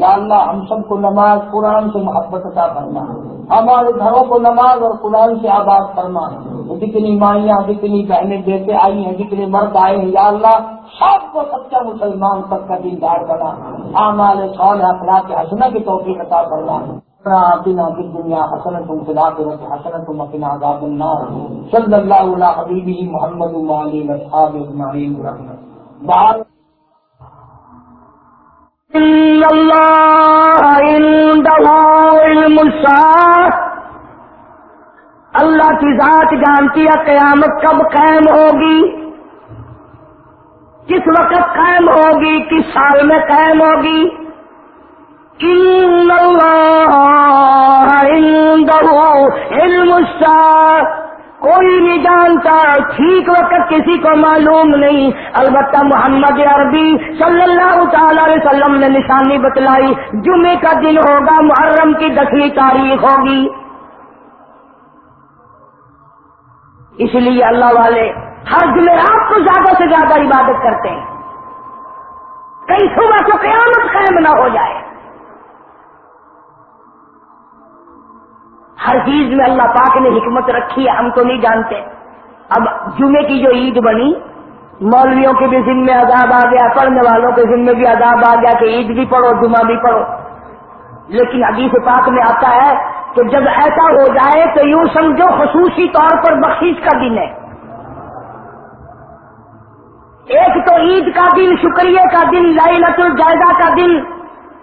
یا اللہ ہم سب کو نماز قرآن سے محبت عطا کرنا ہمارے گھروں کو نماز اور قرآن سے آباد کرنا جتنی مائیاں، جتنی بہنیں دیتے آئی ہیں، جتنے مرد آئے ہیں، یا اللہ سب کو سچا مسلمان، سب کا دیندار کرنا ہمارے سول اخلاق حسنہ کی توفیق عطا کرنا آتنا في الدنيا حسنة وفي الآخرة حسنة وقنا عذاب النار۔ صلى الله على حبيبه محمد وعلى أصحابه أجمعين بعد إن الله عنده علم الساعة۔ اللہ کی ذات جانتی ہے قیامت کب قائم ہوگی، کس وقت قائم ہوگی، کس سال میں قائم ہوگی۔ ان اللہ عنده علم الساعة۔ کوئی نہیں جانتا، ٹھیک وقت کسی کو معلوم نہیں۔ البتہ محمد عربی صلی اللہ تعالی علیہ وسلم نے نشانی بتلائی جمعے کا دن ہوگا، محرم کی دسویں تاریخ ہوگی۔ اس لیے اللہ والے ہر جمعرات کو زیادہ سے زیادہ عبادت کرتے ہیں۔ کئی صبح کو قیامت قائم نہ ہو جائے۔ ہر چیز میں اللہ پاک نے حکمت رکھی ہے، ہم تو نہیں جانتے۔ اب جمعے کی جو عید بنی، مولویوں کے بھی ذمے عذاب آ گیا، پڑھنے والوں کے ذمے بھی عذاب آ گیا کہ عید بھی پڑھو، جمعہ بھی پڑھو۔ لیکن حدیث پاک میں آتا ہے کہ جب ایسا ہو جائے تو یوں سمجھو خصوصی طور پر بخشیش کا دن ہے۔ ایک تو عید کا دن، شکریہ کا دن لائلت الجائزہ کا دن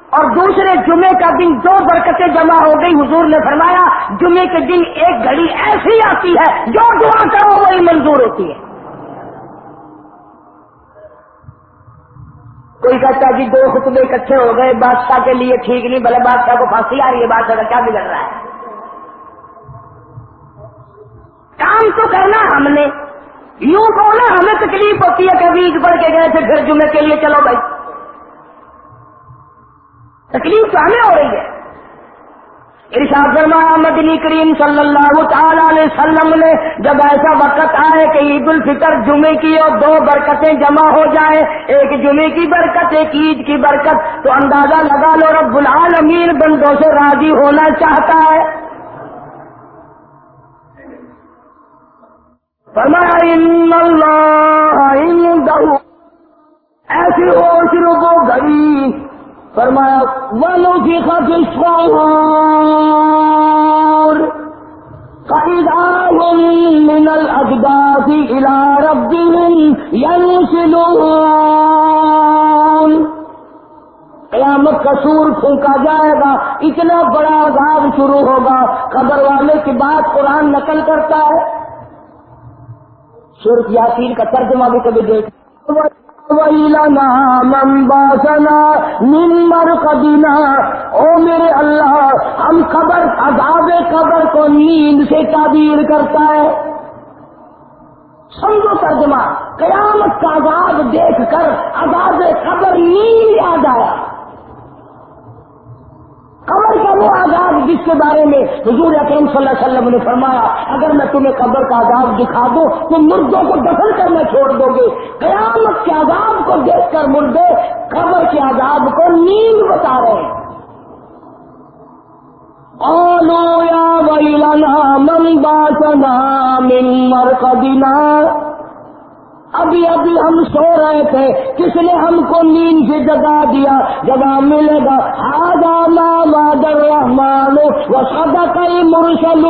اور دوسرے جمعے کا دن دو برکتیں جمع ہو گئی، حضور نے فرمایا، جمعے کے دن ایک گھڑی ایسی آتی ہے جو دعا کرو، وہی منظور ہوتی ہے۔ کوئی کہتا جی دو خطبے اکٹھے ہو گئے، بادشاہ کے لیے ٹھیک نہیں بھلے بادشاہ کو پھانسی آ رہی ہے، بادشاہ کا کیا بگڑ رہا ہے؟ کام تو کرنا ہم نے، یوں نا ہمیں تکلیف ہوتی ہے کبھی عید پڑھ کے گئے تھے، پھر جمعے کے لیے چلو بھائی۔ تکلیف تو ہمیں ہو رہی ہے۔ ارشاد فرمایا، مدنی کریم صلی اللہ تعالی علیہ وسلم نے جب ایسا وقت آئے کہ عید الفطر جمعے کی اور دو برکتیں جمع ہو جائے ایک جمعے کی برکت، ایک عید کی برکت، تو اندازہ لگا لو، رب العالمین بندوں سے راضی ہونا چاہتا ہے۔ فرمایا، ان اللہ ایسی ہو صرف وہ گھڑی۔ فرمایا، ولو کی خفش قیداهم من الاجداث الى ربهم ينسلون۔ قیامت کا سور پھونکا جائے گا، اتنا بڑا عذاب شروع ہوگا۔ خبر والے کی بات قرآن نقل کرتا ہے۔ سورت یاسین کا ترجمہ بھی کبھی دیکھ ممبر قدینا او میرے اللہ، ہم قبر، عذاب قبر کو نیند سے تعبیر کرتا ہے۔ سمجھو ترجمہ، قیامت کا عذاب دیکھ کر عذاب قبر نیند یاد آیا۔ قبر کا وہ عذاب جس کے بارے میں حضور اکرم صلی اللہ علیہ وسلم نے فرمایا، اگر میں تمہیں قبر کا عذاب دکھا دوں، تو مردوں کو دفن کرنا چھوڑ دو گے۔ قیامت کے عذاب کو دیکھ کر مردے قبر کے عذاب کو نیند بتا رہے ہیں۔ من باسنا من مرقدنا۔ ابھی ابھی ہم سو رہے تھے، کس نے ہم کو نیند سے جگا دیا؟ جگہ ملے گا آگا نام آدر رحمان وہ سدا کئی مرسل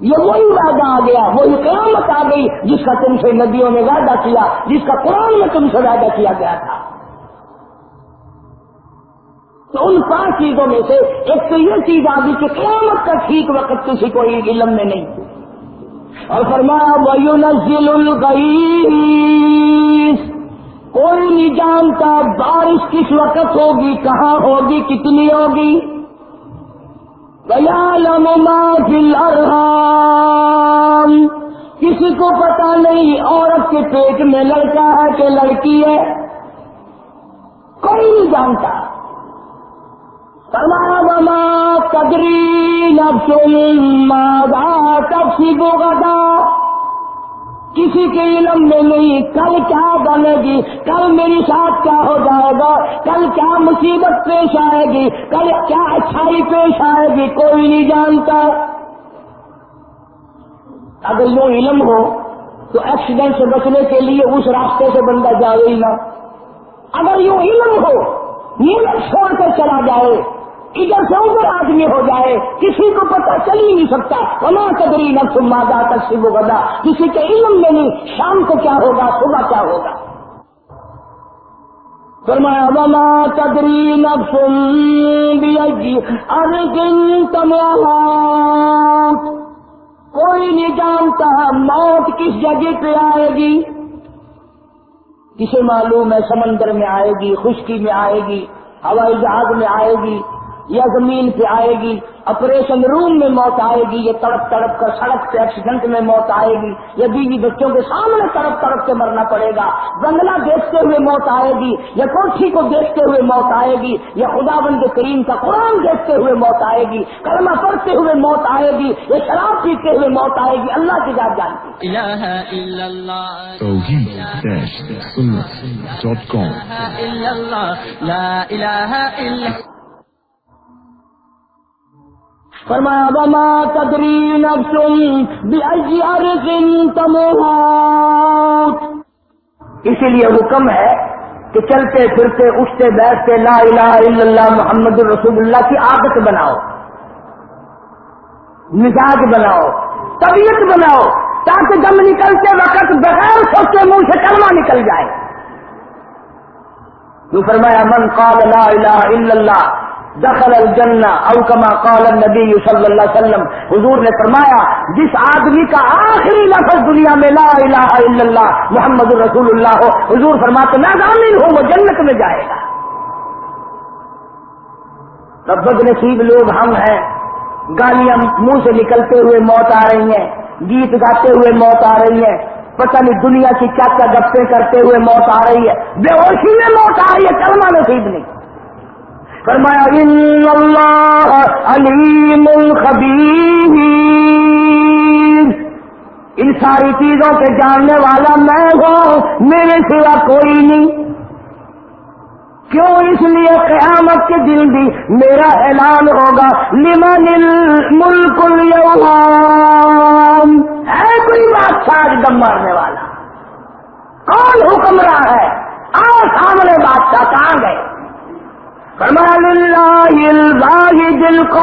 یہ وہی وعدہ آ گیا، وہی قیامت آ گئی، جس کا تم سے ندیوں نے وعدہ کیا، جس کا قرآن میں تم سے وعدہ کیا گیا تھا۔ تو ان پانچ چیزوں میں سے ایک تو یہ چیز آ گئی کہ قیامت کا ٹھیک وقت کسی کو علم میں نہیں۔ اور فرمایا ویو نزل کوئی نہیں جانتا بارش کس وقت ہوگی، کہاں ہوگی، کتنی ہوگی۔ فل ارحام کسی کو پتا نہیں، عورت کے پیٹ میں لڑکا ہے کہ لڑکی ہے۔ کوئی نہیں جانتا۔ تدری نفس ماذا تفسب غدا؟ کسی کے علم میں نہیں، کل کیا بنے گی کل میری ساتھ کیا ہو جائے گا؟ کل کیا مصیبت پیش آئے گی؟ کل کیا اچھائی پیش آئے گی؟ کوئی نہیں جانتا۔ اگر یوں علم ہو تو ایکسیڈنٹ سے بچنے کے لیے اس راستے سے بندہ جائے ہی نہ۔ اگر یوں علم ہو نیلم چھوڑ کر چلا جائے۔ ادھر سے ادھر آدمی ہو جائے، کسی کو پتہ چل ہی نہیں سکتا، وما قدری نفس مادا تک بدا کسی کے علم میں نہیں، شام کو کیا ہوگا، صبح کیا ہوگا؟ فرمایا، وما قدری نفس ارجن تمہا کوئی نہیں جانتا موت کس جگہ پہ آئے گی۔ کسے معلوم ہے، سمندر میں آئے گی، خشکی میں آئے گی، ہوائی جہاز میں آئے گی۔ یا زمین پہ آئے گی آپریشن روم میں موت آئے گی یا تڑپ تڑپ کر سڑک پہ ایکسیڈنٹ میں موت آئے گی یا بیوی بچوں کے سامنے تڑپ تڑپ کے مرنا پڑے گا۔ بنگلہ دیکھتے ہوئے موت آئے گی یا کوٹھی کو دیکھتے ہوئے موت آئے گی یا خدا بند کریم کا قرآن دیکھتے ہوئے موت آئے گی کلمہ پڑھتے ہوئے موت آئے گی یا شراب پیتے ہوئے موت آئے گی۔ اللہ کی جات جانتی فرمایا، وما تدری نفس بأي تموت. اسی لیے حکم ہے کہ چلتے، پھرتے، اٹھتے، بیٹھتے، لا الہ الا اللہ محمد الرسول اللہ کی عادت بناؤ، مزاج بناؤ، طبیعت بناؤ، تاکہ دم نکلتے وقت بغیر سوچے منہ سے کلمہ نکل جائے۔ جو فرمایا، من قال لا الہ الا اللہ دخل الجنہ او کما قال النبی صلی اللہ علیہ وسلم۔ حضور نے فرمایا، جس آدمی کا آخری لفظ دنیا میں لا الہ الا اللہ محمد الرسول اللہ ہو، حضور فرماتے، میں ضامن ہوں، وہ جنت میں جائے گا. بد نصیب لوگ ہم ہیں۔ گالیاں منہ سے نکلتے ہوئے موت آ رہی ہیں، گیت گاتے ہوئے موت آ رہی ہے پتہ نہیں دنیا کی چاچا گپے کرتے ہوئے موت آ رہی ہے۔ بے ہوشی میں موت آ رہی ہے، کلمہ نصیب نہیں۔ فرمایا ان اللہ علیم الخبیر ان ساری چیزوں کے جاننے والا میں ہوں، میرے سوا کوئی نہیں۔ کیوں اس لیے قیامت کے دن بھی میرا اعلان ہوگا؟ لمن الملک اليوم؟ ہے کوئی بادشاہ دم مارنے والا؟ کون حکمراں ہے؟ آؤ سامنے بادشاہ کہاں گئے؟ دل کو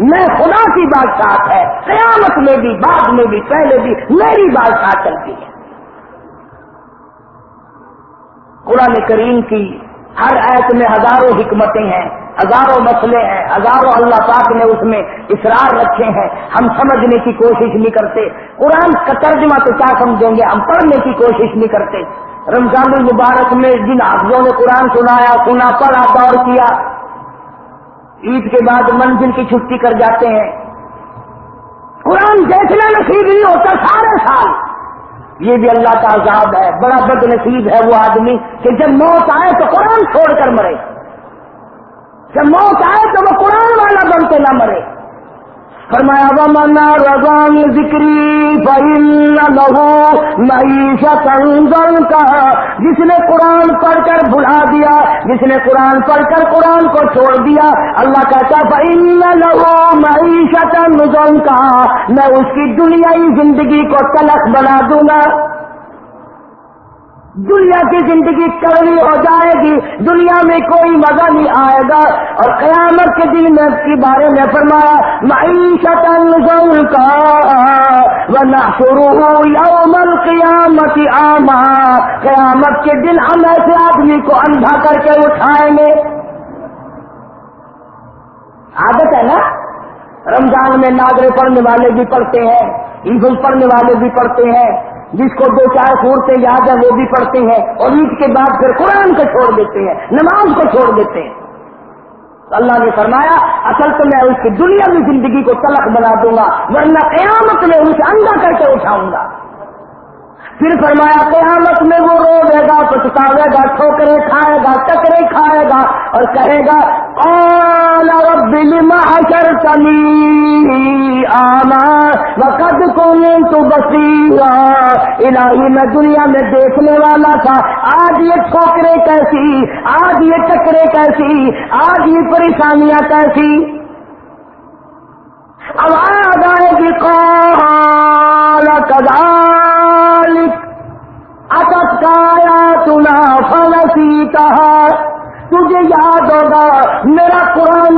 میں خدا کی بادشاہ ہے، قیامت میں بھی، بعد میں بھی، پہلے بھی، میری بادشاہ چلتی ہے۔ قرآن کریم کی ہر ایت میں ہزاروں حکمتیں ہیں، ہزاروں مسئلے ہیں، ہزاروں اللہ پاک نے اس میں اصرار رکھے ہیں۔ ہم سمجھنے کی کوشش نہیں کرتے۔ قرآن کا ترجمہ تو کیا سمجھیں گے؟ ہم پڑھنے کی کوشش نہیں کرتے۔ رمضان المبارک میں جن حافظوں نے قرآن سنایا سنا پڑھا دور کیا، عید کے بعد منزل کی چھٹی کر جاتے ہیں۔ قرآن دیکھنا نصیب نہیں ہوتا سارے سال۔ یہ بھی اللہ کا عذاب ہے۔ بڑا بد نصیب ہے وہ آدمی کہ جب موت آئے تو قرآن چھوڑ کر مرے۔ جب موت آئے تو وہ قرآن والا بن کے نہ مرے۔ فرمایا من رضان ذکری لہو معیشت کا جس نے قرآن پڑھ کر بھلا دیا، جس نے قرآن پڑھ کر قرآن کو چھوڑ دیا، اللہ کہتا فعل لہو معیشت کا میں اس کی دنیائی زندگی کو تلخ بنا دوں گا۔ دنیا کی زندگی کڑوی ہو جائے گی، دنیا میں کوئی مزہ نہیں آئے گا۔ اور قیامت کے دن میں اس کے بارے میں فرمایا معیشت کا ورنہ شروع یوم القیامت آما قیامت کے دن ہم ایسے آدمی کو اندھا کر کے اٹھائیں گے۔ عادت ہے نا؟ رمضان میں ناگرے پڑھنے والے بھی پڑھتے ہیں، عید پڑھنے والے بھی پڑھتے ہیں۔ جس کو دو چار صورتیں یاد ہیں وہ بھی پڑھتے ہیں اور عید کے بعد پھر قرآن کو چھوڑ دیتے ہیں، نماز کو چھوڑ دیتے ہیں۔ اللہ نے فرمایا، اصل تو میں اس کی دنیا میں زندگی کو تلق بنا دوں گا، ورنہ قیامت میں اسے اندھا کر کے اٹھاؤں گا۔ پھر فرمایا، قیامت میں وہ رو دے گا پچتاوے گا، ٹھوکرے کھائے گا، ٹکرے کھائے گا اور کہے گا رب لما حشرتنی آما وقت کو تو الہی میں دنیا میں دیکھنے والا تھا، آج یہ ٹھوکرے کیسی، آج یہ چکرے کیسی، آج یہ پریشانیاں کیسی؟ آواز آئے گی کال کدالک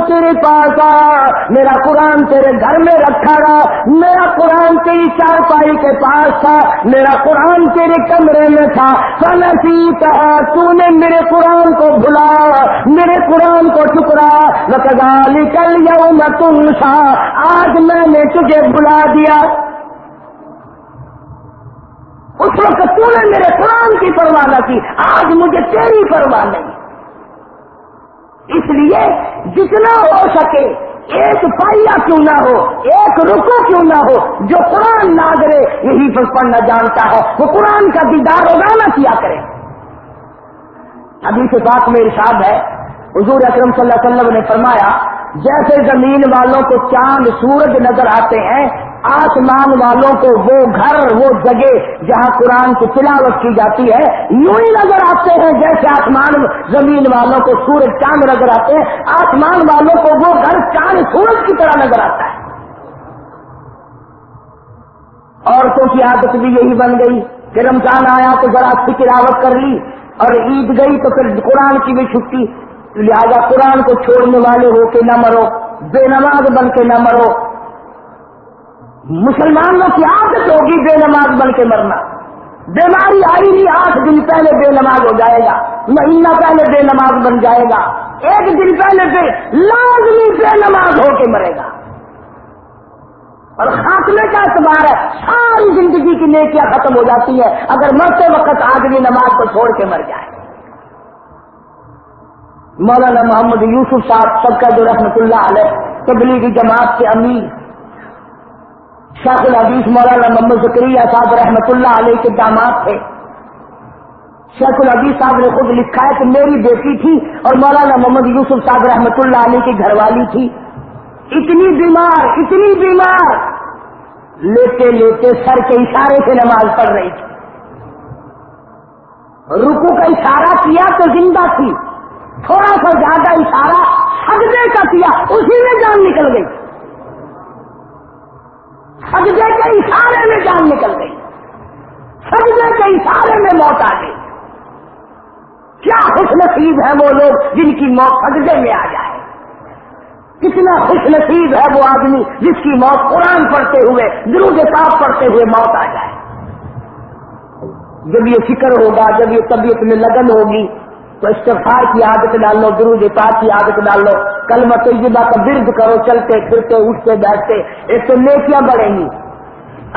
تیرے پاس آیا میرا قرآن تیرے گھر میں رکھا رہا، میرا قرآن تیری چارپائی کے پاس تھا، میرا قرآن تیرے کمرے میں تھا۔ فلسی کہا تو نے میرے قرآن کو بھلا، میرے قرآن کو ٹکرا لکالی کل یوم تم آج میں نے تجھے بلا دیا۔ اس وقت تو نے میرے قرآن کی پرواہ نہ کی، آج مجھے تیری پرواہ نہیں۔ اس لیے جتنا ہو سکے، ایک پائیا کیوں نہ ہو، ایک رکو کیوں نہ ہو، جو قرآن نہ کرے یہی پر پڑھنا جانتا ہے وہ قرآن کا دیدار روزانہ کیا کرے۔ ابھی سے بات میں ارشاد ہے، حضور اکرم صلی اللہ علیہ وسلم نے فرمایا، جیسے زمین والوں کو چاند سورج نظر آتے ہیں آسمان والوں کو وہ گھر، وہ جگہ جہاں قرآن کی تلاوت کی جاتی ہے، یوں ہی نظر آتے ہیں جیسے آسمان زمین والوں کو سورج چاند نظر آتے ہیں، آسمان والوں کو وہ گھر چاند سورج کی طرح نظر آتا ہے۔ عورتوں کی عادت بھی یہی بن گئی کہ رمضان آیا تو ذرا کی تلاوت کر لی، اور عید گئی تو پھر قرآن کی بھی چھٹی۔ لہذا قرآن کو چھوڑنے والے ہو کے نہ مرو، بے نماز بن کے نہ مرو۔ مسلمانوں کی عادت ہوگی بے نماز بن کے مرنا۔ بیماری آئی نہیں، آٹھ دن پہلے بے نماز ہو جائے گا۔ مہینہ پہلے بے نماز بن جائے گا۔ ایک دن پہلے بے لازمی بے نماز ہو کے مرے گا۔ اور خاتمے کا اعتبار ہے، ساری زندگی کی نیکیاں ختم ہو جاتی ہے اگر مرتے وقت آدمی نماز کو چھوڑ کے مر جائے۔ مولانا محمد یوسف صاحب سب کا جو رحمت اللہ علیہ، تبلیغی جماعت کے امیر شیخ الحدیث مولانا محمد زکریہ صاحب رحمۃ اللہ علیہ کے داماد تھے۔ شیخ الحدیث صاحب نے خود لکھا ہے کہ میری بیٹی تھی اور مولانا محمد یوسف صاحب رحمۃ اللہ علیہ کی گھر والی تھی۔ اتنی بیمار اتنی بیمار۔ لیتے لیتے سر کے اشارے سے نماز پڑھ رہی تھی۔ رکو کا اشارہ کیا تو زندہ تھی۔ تھوڑا سا زیادہ اشارہ سجدے کا کیا، اسی میں جان نکل گئی۔ سجدے کے اشارے میں جان نکل گئی۔ سجدے کے اشارے میں موت آ گئی۔ کیا خوش نصیب ہے وہ لوگ جن کی موت سجدے میں آ جائے۔ کتنا خوش نصیب ہے وہ آدمی جس کی موت قرآن پڑھتے ہوئے، درود صاف پڑھتے ہوئے موت آ جائے۔ جب یہ فکر ہوگا، جب یہ طبیعت میں لگن ہوگی تو استفار کی عادت ڈال لو، درود پاک کی عادت ڈال لو۔ کل طیبہ کا برد کرو، چلتے، پھرتے، اٹھتے، بیٹھتے۔ ایک تو نیکیاں بڑھیں گی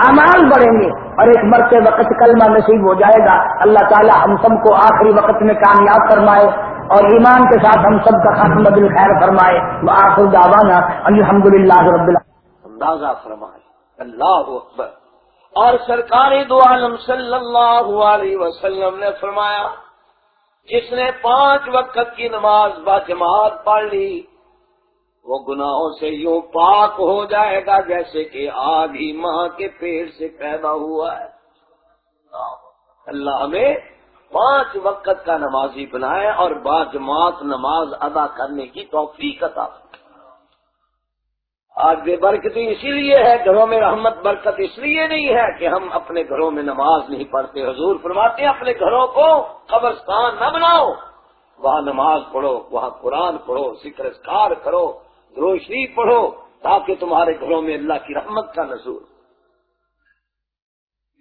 امال بڑھیں گے۔ اور ایک مرتے وقت کلمہ نصیب ہو جائے گا۔ اللہ تعالیٰ ہم سب کو آخری وقت میں کامیاب فرمائے اور ایمان کے ساتھ ہم سب کا خاتمہ دل خیر فرمائے۔ وہ آخر داوانا الحمد للہ رب اندازہ فرمائے۔ اللہ اکبر۔ اور سرکاری دو عالم صلی اللہ علیہ وسلم نے فرمایا جس نے پانچ وقت کی نماز با جماعت پڑھ لی، وہ گناہوں سے یوں پاک ہو جائے گا جیسے کہ آگ ہی ماں کے پیڑ سے پیدا ہوا ہے۔ اللہ ہمیں پانچ وقت کا نمازی بنائے اور با جماعت نماز ادا کرنے کی توفیق عطا آج بے برکتی اسی لیے ہے، گھروں میں رحمت، برکت اس لیے نہیں ہے کہ ہم اپنے گھروں میں نماز نہیں پڑھتے۔ حضور فرماتے ہیں اپنے گھروں کو قبرستان نہ بناؤ۔ وہاں نماز پڑھو، وہاں قرآن پڑھو، ذکر اسکار کرو روشنی پڑھو، تاکہ تمہارے گھروں میں اللہ کی رحمت کا نظور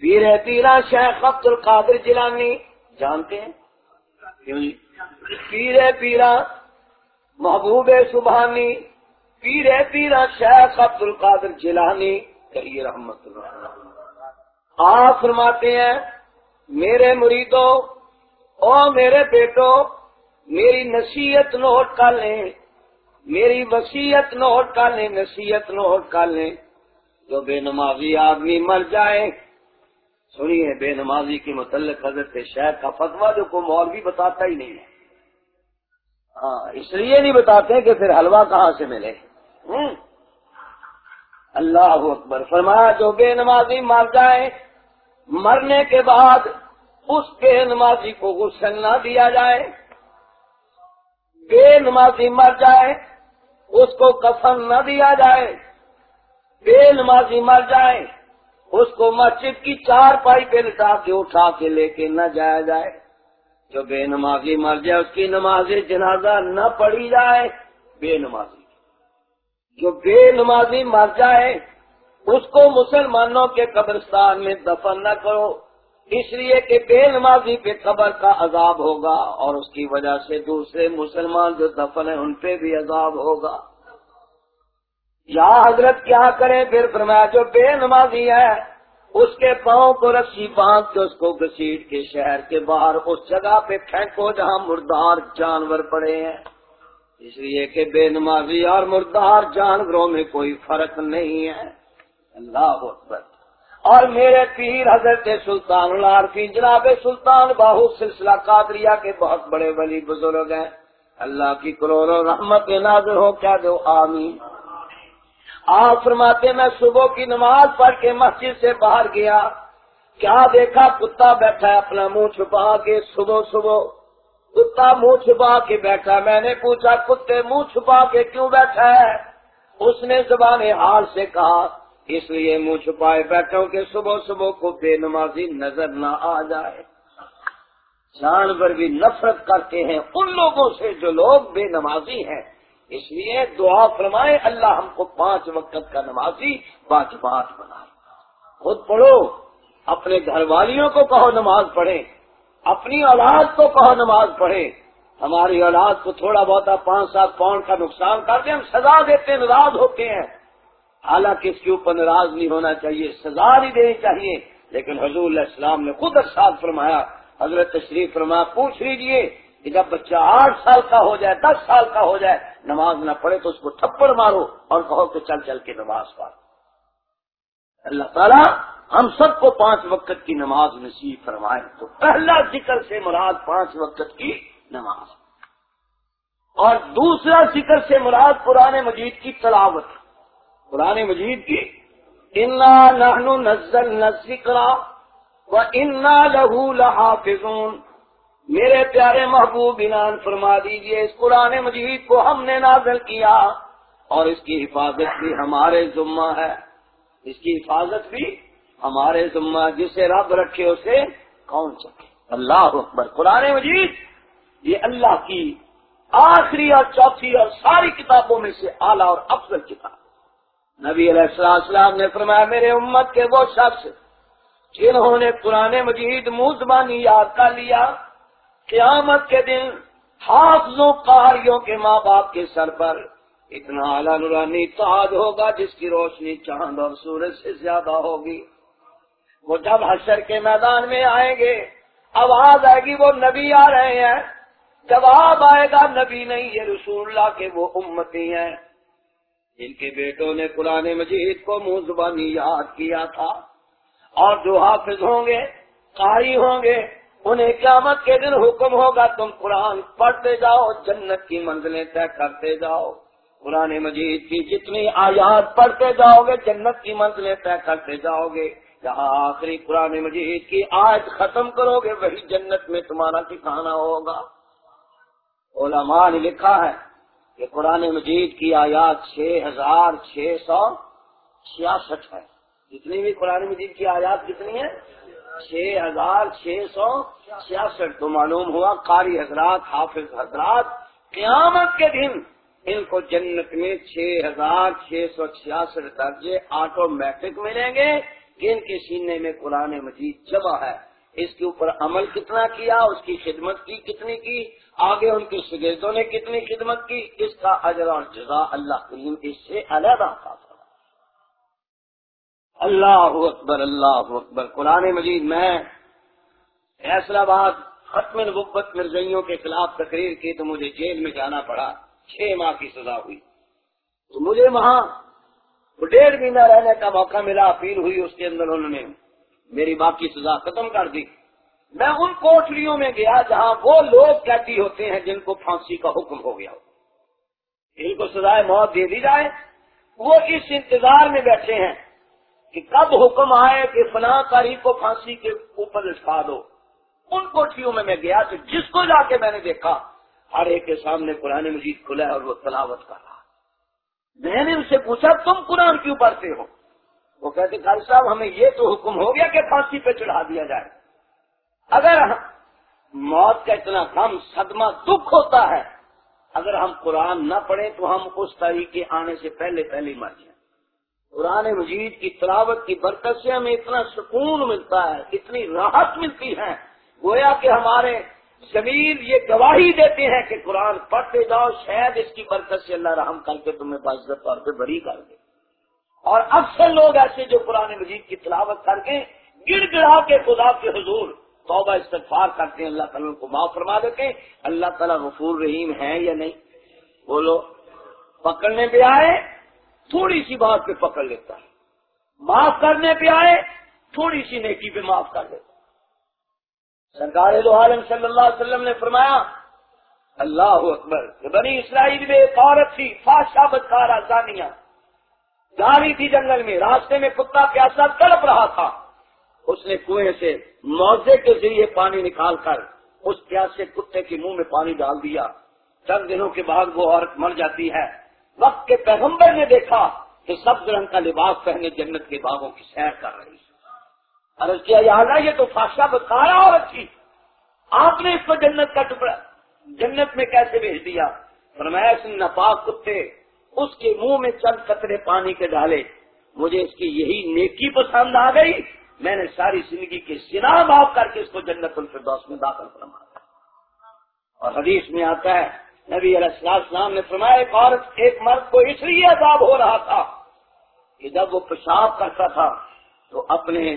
پیر پیرا شیخ عبد القادر جلانی جانتے ہیں؟ پیر پیرا محبوب سبحانی پیر پیرا شیخ عبد القادر جیلانی کہیے رحمت اللہ۔ آپ فرماتے ہیں، میرے مریدوں، او میرے بیٹو میری نصیحت نوٹ کر لیں۔ میری وسیعت نوٹ کر لیں، نصیحت نوٹ کر لیں۔ جو بے نمازی آدمی مر جائے۔ سنیے، بے نمازی کے متعلق حضرت شیخ کا فتوا جو کو مول بھی بتاتا ہی نہیں ہے۔ ہاں اس لیے نہیں بتاتے کہ پھر حلوہ کہاں سے ملے؟ اللہ اکبر، فرمایا جو بے نمازی مر جائے، مرنے کے بعد اس بے نمازی کو غسل نہ دیا جائے۔ بے نمازی مر جائے، اس کو کفن نہ دیا جائے۔ بے نمازی مر جائے، اس کو مسجد کی چار پائی پہ لٹا کے اٹھا کے لے کے نہ جایا جائے۔ جو بے نمازی مر جائے، اس کی نماز جنازہ نہ پڑھی جائے، بے نمازی۔ جو بے نمازی مر جائے، اس کو مسلمانوں کے قبرستان میں دفن نہ کرو۔ اس لیے کہ بے نمازی پہ قبر کا عذاب ہوگا اور اس کی وجہ سے دوسرے مسلمان جو دفن ہیں، ان پہ بھی عذاب ہوگا۔ یا حضرت کیا کریں؟ پھر فرمایا، جو بے نمازی ہے، اس کے پاؤں کو رسی باندھ کے اس کو گسیٹ کے شہر کے باہر، اس جگہ پہ پھینکو جہاں مردار جانور پڑے ہیں۔ اس لیے کہ بے نمازی اور مردار جانوروں میں کوئی فرق نہیں ہے۔ اللہ اکبر۔ اور میرے پیر حضرت سلطان العارفی جناب سلطان باہو سلسلہ قادریہ کے بہت بڑے ولی بزرگ ہیں۔ اللہ کی کروڑوں رحمت نازر ہو کیا دو آمین۔ آپ فرماتے میں صبح کی نماز پڑھ کے مسجد سے باہر گیا۔ کیا دیکھا؟ کتا بیٹھا ہے، اپنا منہ چھپا کے صبح صبح۔ کتا منہ چھپا کے بیٹھا۔ میں نے پوچھا، کتے منہ چھپا کے کیوں بیٹھا ہے؟ اس نے زبان حال سے کہا، اس لیے منہ چھپائے بیٹھوں کہ صبح صبح کو بے نمازی نظر نہ آ جائے۔ جانور بھی نفرت کرتے ہیں ان لوگوں سے جو لوگ بے نمازی ہیں۔ اس لیے دعا فرمائے، اللہ ہم کو پانچ وقت کا نمازی پانچ بات بنائے خود پڑھو، اپنے گھر والیوں کو کہو نماز پڑھے اپنی اولاد کو کہو نماز پڑھے ہماری اولاد کو تھوڑا بہت پانچ سات پاؤنڈ کا نقصان کر دیں، ہم سزا دیتے ناراض ہوتے ہیں۔ حالانکہ اس کے اوپر ناراض نہیں ہونا چاہیے، سزا نہیں دینی چاہیے۔ لیکن حضور علیہ السلام نے خود ارشاد فرمایا، حضرت تشریف فرمایا پوچھ لیجیے کہ جب بچہ آٹھ سال کا ہو جائے، دس سال کا ہو جائے، نماز نہ پڑھے تو اس کو تھپڑ مارو اور کہو کہ چل چل کے نماز پڑھ۔ اللہ تعالیٰ ہم سب کو پانچ وقت کی نماز نصیب فرمائے تو پہلا ذکر سے مراد پانچ وقت کی نماز اور دوسرا ذکر سے مراد پرانے مجید کی تلاوت پرانے مجید کی انا نزل نہ ذکر و انا لہو لحافظون میرے پیارے محبوب انعام فرما دیجیے، اس قرآن مجید کو ہم نے نازل کیا اور اس کی حفاظت بھی ہمارے ذمہ ہے، اس کی حفاظت بھی ہمارے ذمہ جسے رب رکھے، اسے کون چکے اللہ اکبر، قرآن مجید، یہ اللہ کی آخری اور چوتھی اور ساری کتابوں میں سے اعلیٰ اور افضل کتاب نبی علیہ السلام نے فرمایا، میرے امت کے وہ شخص جنہوں نے قرآن مجید منہ زبانی یاد کر لیا، قیامت کے دن حافظوں قاریوں کے ماں باپ کے سر پر اتنا اعلیٰ نورانی تاج ہوگا، جس کی روشنی چاند اور سورج سے زیادہ ہوگی۔ وہ جب حشر کے میدان میں آئیں گے، آواز آئے گی، وہ نبی آ رہے ہیں۔ جواب آئے گا، نبی نہیں، یہ رسول اللہ کے وہ امتی ہیں۔ جن کے بیٹوں نے قرآن مجید کو منہ زبانی یاد کیا تھا۔ اور جو حافظ ہوں گے، قاری ہوں گے، انہیں قیامت کے دن حکم ہوگا، تم قرآن پڑھتے جاؤ، جنت کی منزلیں طے کرتے جاؤ۔ قرآن مجید کی جتنی آیات پڑھتے جاؤ گے، جنت کی منزلیں طے کرتے جاؤ گے۔ جہاں آخری قرآن مجید کی آج ختم کرو گے، وہی جنت میں تمہارا ٹھکانا ہوگا۔ علماء نے لکھا ہے کہ قرآن مجید کی آیات چھ ہزار چھ سو چھیاسٹھ ہے۔ جتنی بھی قرآن مجید کی آیات کتنی ہیں؟ چھ ہزار چھ سو چھیاسٹھ۔ تو معلوم ہوا قاری حضرات، حافظ حضرات قیامت کے دن ان کو جنت میں چھ ہزار چھ سو چھیاسٹھ درجے آٹومیٹک ملیں گے۔ کہ ان کے سینے میں قرآن مجید جمع ہے، اس کے اوپر عمل کتنا کیا، اس کی خدمت کی کتنی کی، آگے ان کے شگردوں نے کتنی خدمت کی، اس کا اجر اور جزا اللہ کریم اس سے علیحدہ تھا اللہ اکبر اللہ اکبر۔ قرآن مجید میں فیصلہ آباد ختم نبت مرزیوں کے خلاف تقریر کی تو مجھے جیل میں جانا پڑا، چھ ماہ کی سزا ہوئی۔ تو مجھے وہاں ڈیڑھ مہینہ رہنے کا موقع ملا، اپیل ہوئی اس کے اندر انہوں نے، میری باقی سزا ختم کر دی۔ میں ان کوٹریوں میں گیا جہاں وہ لوگ کہتی ہوتے ہیں جن کو پھانسی کا حکم ہو گیا۔ ان کو سزائے موت دے دی جائے۔ وہ اس انتظار میں بیٹھے ہیں کہ کب حکم آئے کہ فلاں تاریخ کو پھانسی کے اوپر لٹکا دو۔ ان کوٹھیوں میں میں گیا تو جس کو جا کے میں نے دیکھا، ہر ایک کے سامنے قرآن مجید کھلا ہے اور وہ تلاوت کر رہا میں نے ان سے پوچھا، تم قرآن کیوں پڑھتے ہو؟ وہ کہتے خالی صاحب، ہمیں یہ تو حکم ہو گیا کہ پھانسی پہ چڑھا دیا جائے۔ اگر موت کا اتنا کم صدمہ، دکھ ہوتا ہے، اگر ہم قرآن نہ پڑھیں تو ہم اس تاریخ کے آنے سے پہلے پہلے مر جائیں۔ قرآن مجید کی تلاوت کی برکت سے ہمیں اتنا سکون ملتا ہے، اتنی راحت ملتی ہے۔ گویا کہ ہمارے زمین یہ گواہی دیتے ہیں کہ قرآن پڑھتے جاؤ، شاید اس کی برکت سے اللہ رحم کر کے تمہیں باضبط طور پہ بری کر دے۔ اور اکثر لوگ ایسے جو قرآن مجید کی تلاوت کر کے گڑ گڑا کے خدا کے حضور توبہ استغفار کرتے ہیں، اللہ تعالیٰ کو معاف فرما دیتے ہیں۔ اللہ تعالیٰ غفور رحیم ہے یا نہیں؟ بولو، پکڑنے پہ آئے، تھوڑی سی بات پہ پکڑ لیتا ہے۔ معاف کرنے پہ آئے، تھوڑی سی نیکی پہ معاف کر دیتا سرکار دو عالم صلی اللہ علیہ وسلم نے فرمایا، اللہ اکبر بنی اسرائیل میں ایک عورت تھی، فاشا بدکار آسانیاں جا رہی تھی جنگل میں، راستے میں کتا پیاسا تڑپ رہا تھا۔ اس نے کنویں سے موزے کے ذریعے پانی نکال کر اس پیاسے کتے کے منہ میں پانی ڈال دیا۔ چند دنوں کے بعد وہ عورت مر جاتی ہے۔ وقت کے پیغمبر نے دیکھا کہ سب رنگ کا لباس پہنے جنت کے باغوں کی سیر کر رہی عرض کیا یہاں یہ تو فاشا بکارا عورت تھی آپ نے اس کو جنت کا ٹکڑا، جنت میں کیسے بھیج دیا؟ فرمایا، اس نپاک کتے، اس کے منہ میں چند قطرے پانی کے ڈالے۔ مجھے اس کی یہی نیکی پسند آ گئی۔ میں نے ساری زندگی کے سنا معاف کر کے اس کو جنت الفردوس میں داخل فرمایا اور حدیث میں آتا ہے، نبی علیہ السلام نے فرمایا، ایک عورت، ایک مرد کو اس لیے عذاب ہو رہا تھا کہ جب وہ پیشاب کرتا تھا تو اپنے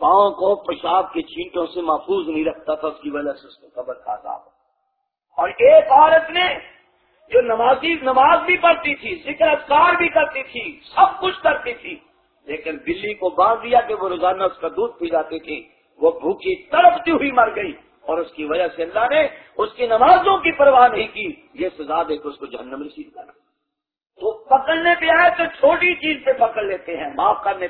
پاؤں کو پیشاب کے چھینٹوں سے محفوظ نہیں رکھتا تھا، اس کی وجہ سے اس کو قبر کا عذاب اور ایک عورت نے جو نمازی، نماز بھی پڑھتی تھی، ذکر اذکار بھی کرتی تھی، سب کچھ کرتی تھی، لیکن بلی کو باندھ دیا کہ وہ روزانہ اس کا دودھ پی جاتی تھی۔ وہ بھوکی تڑپتی ہوئی مر گئی۔ اور اس کی وجہ سے اللہ نے اس کی نمازوں کی پرواہ نہیں کی۔ یہ سزا دے کے اس کو جہنم رسید کرا تو پکڑنے پہ آئے تو چھوٹی چیز پہ پکڑ لیتے ہیں، معاف کرنے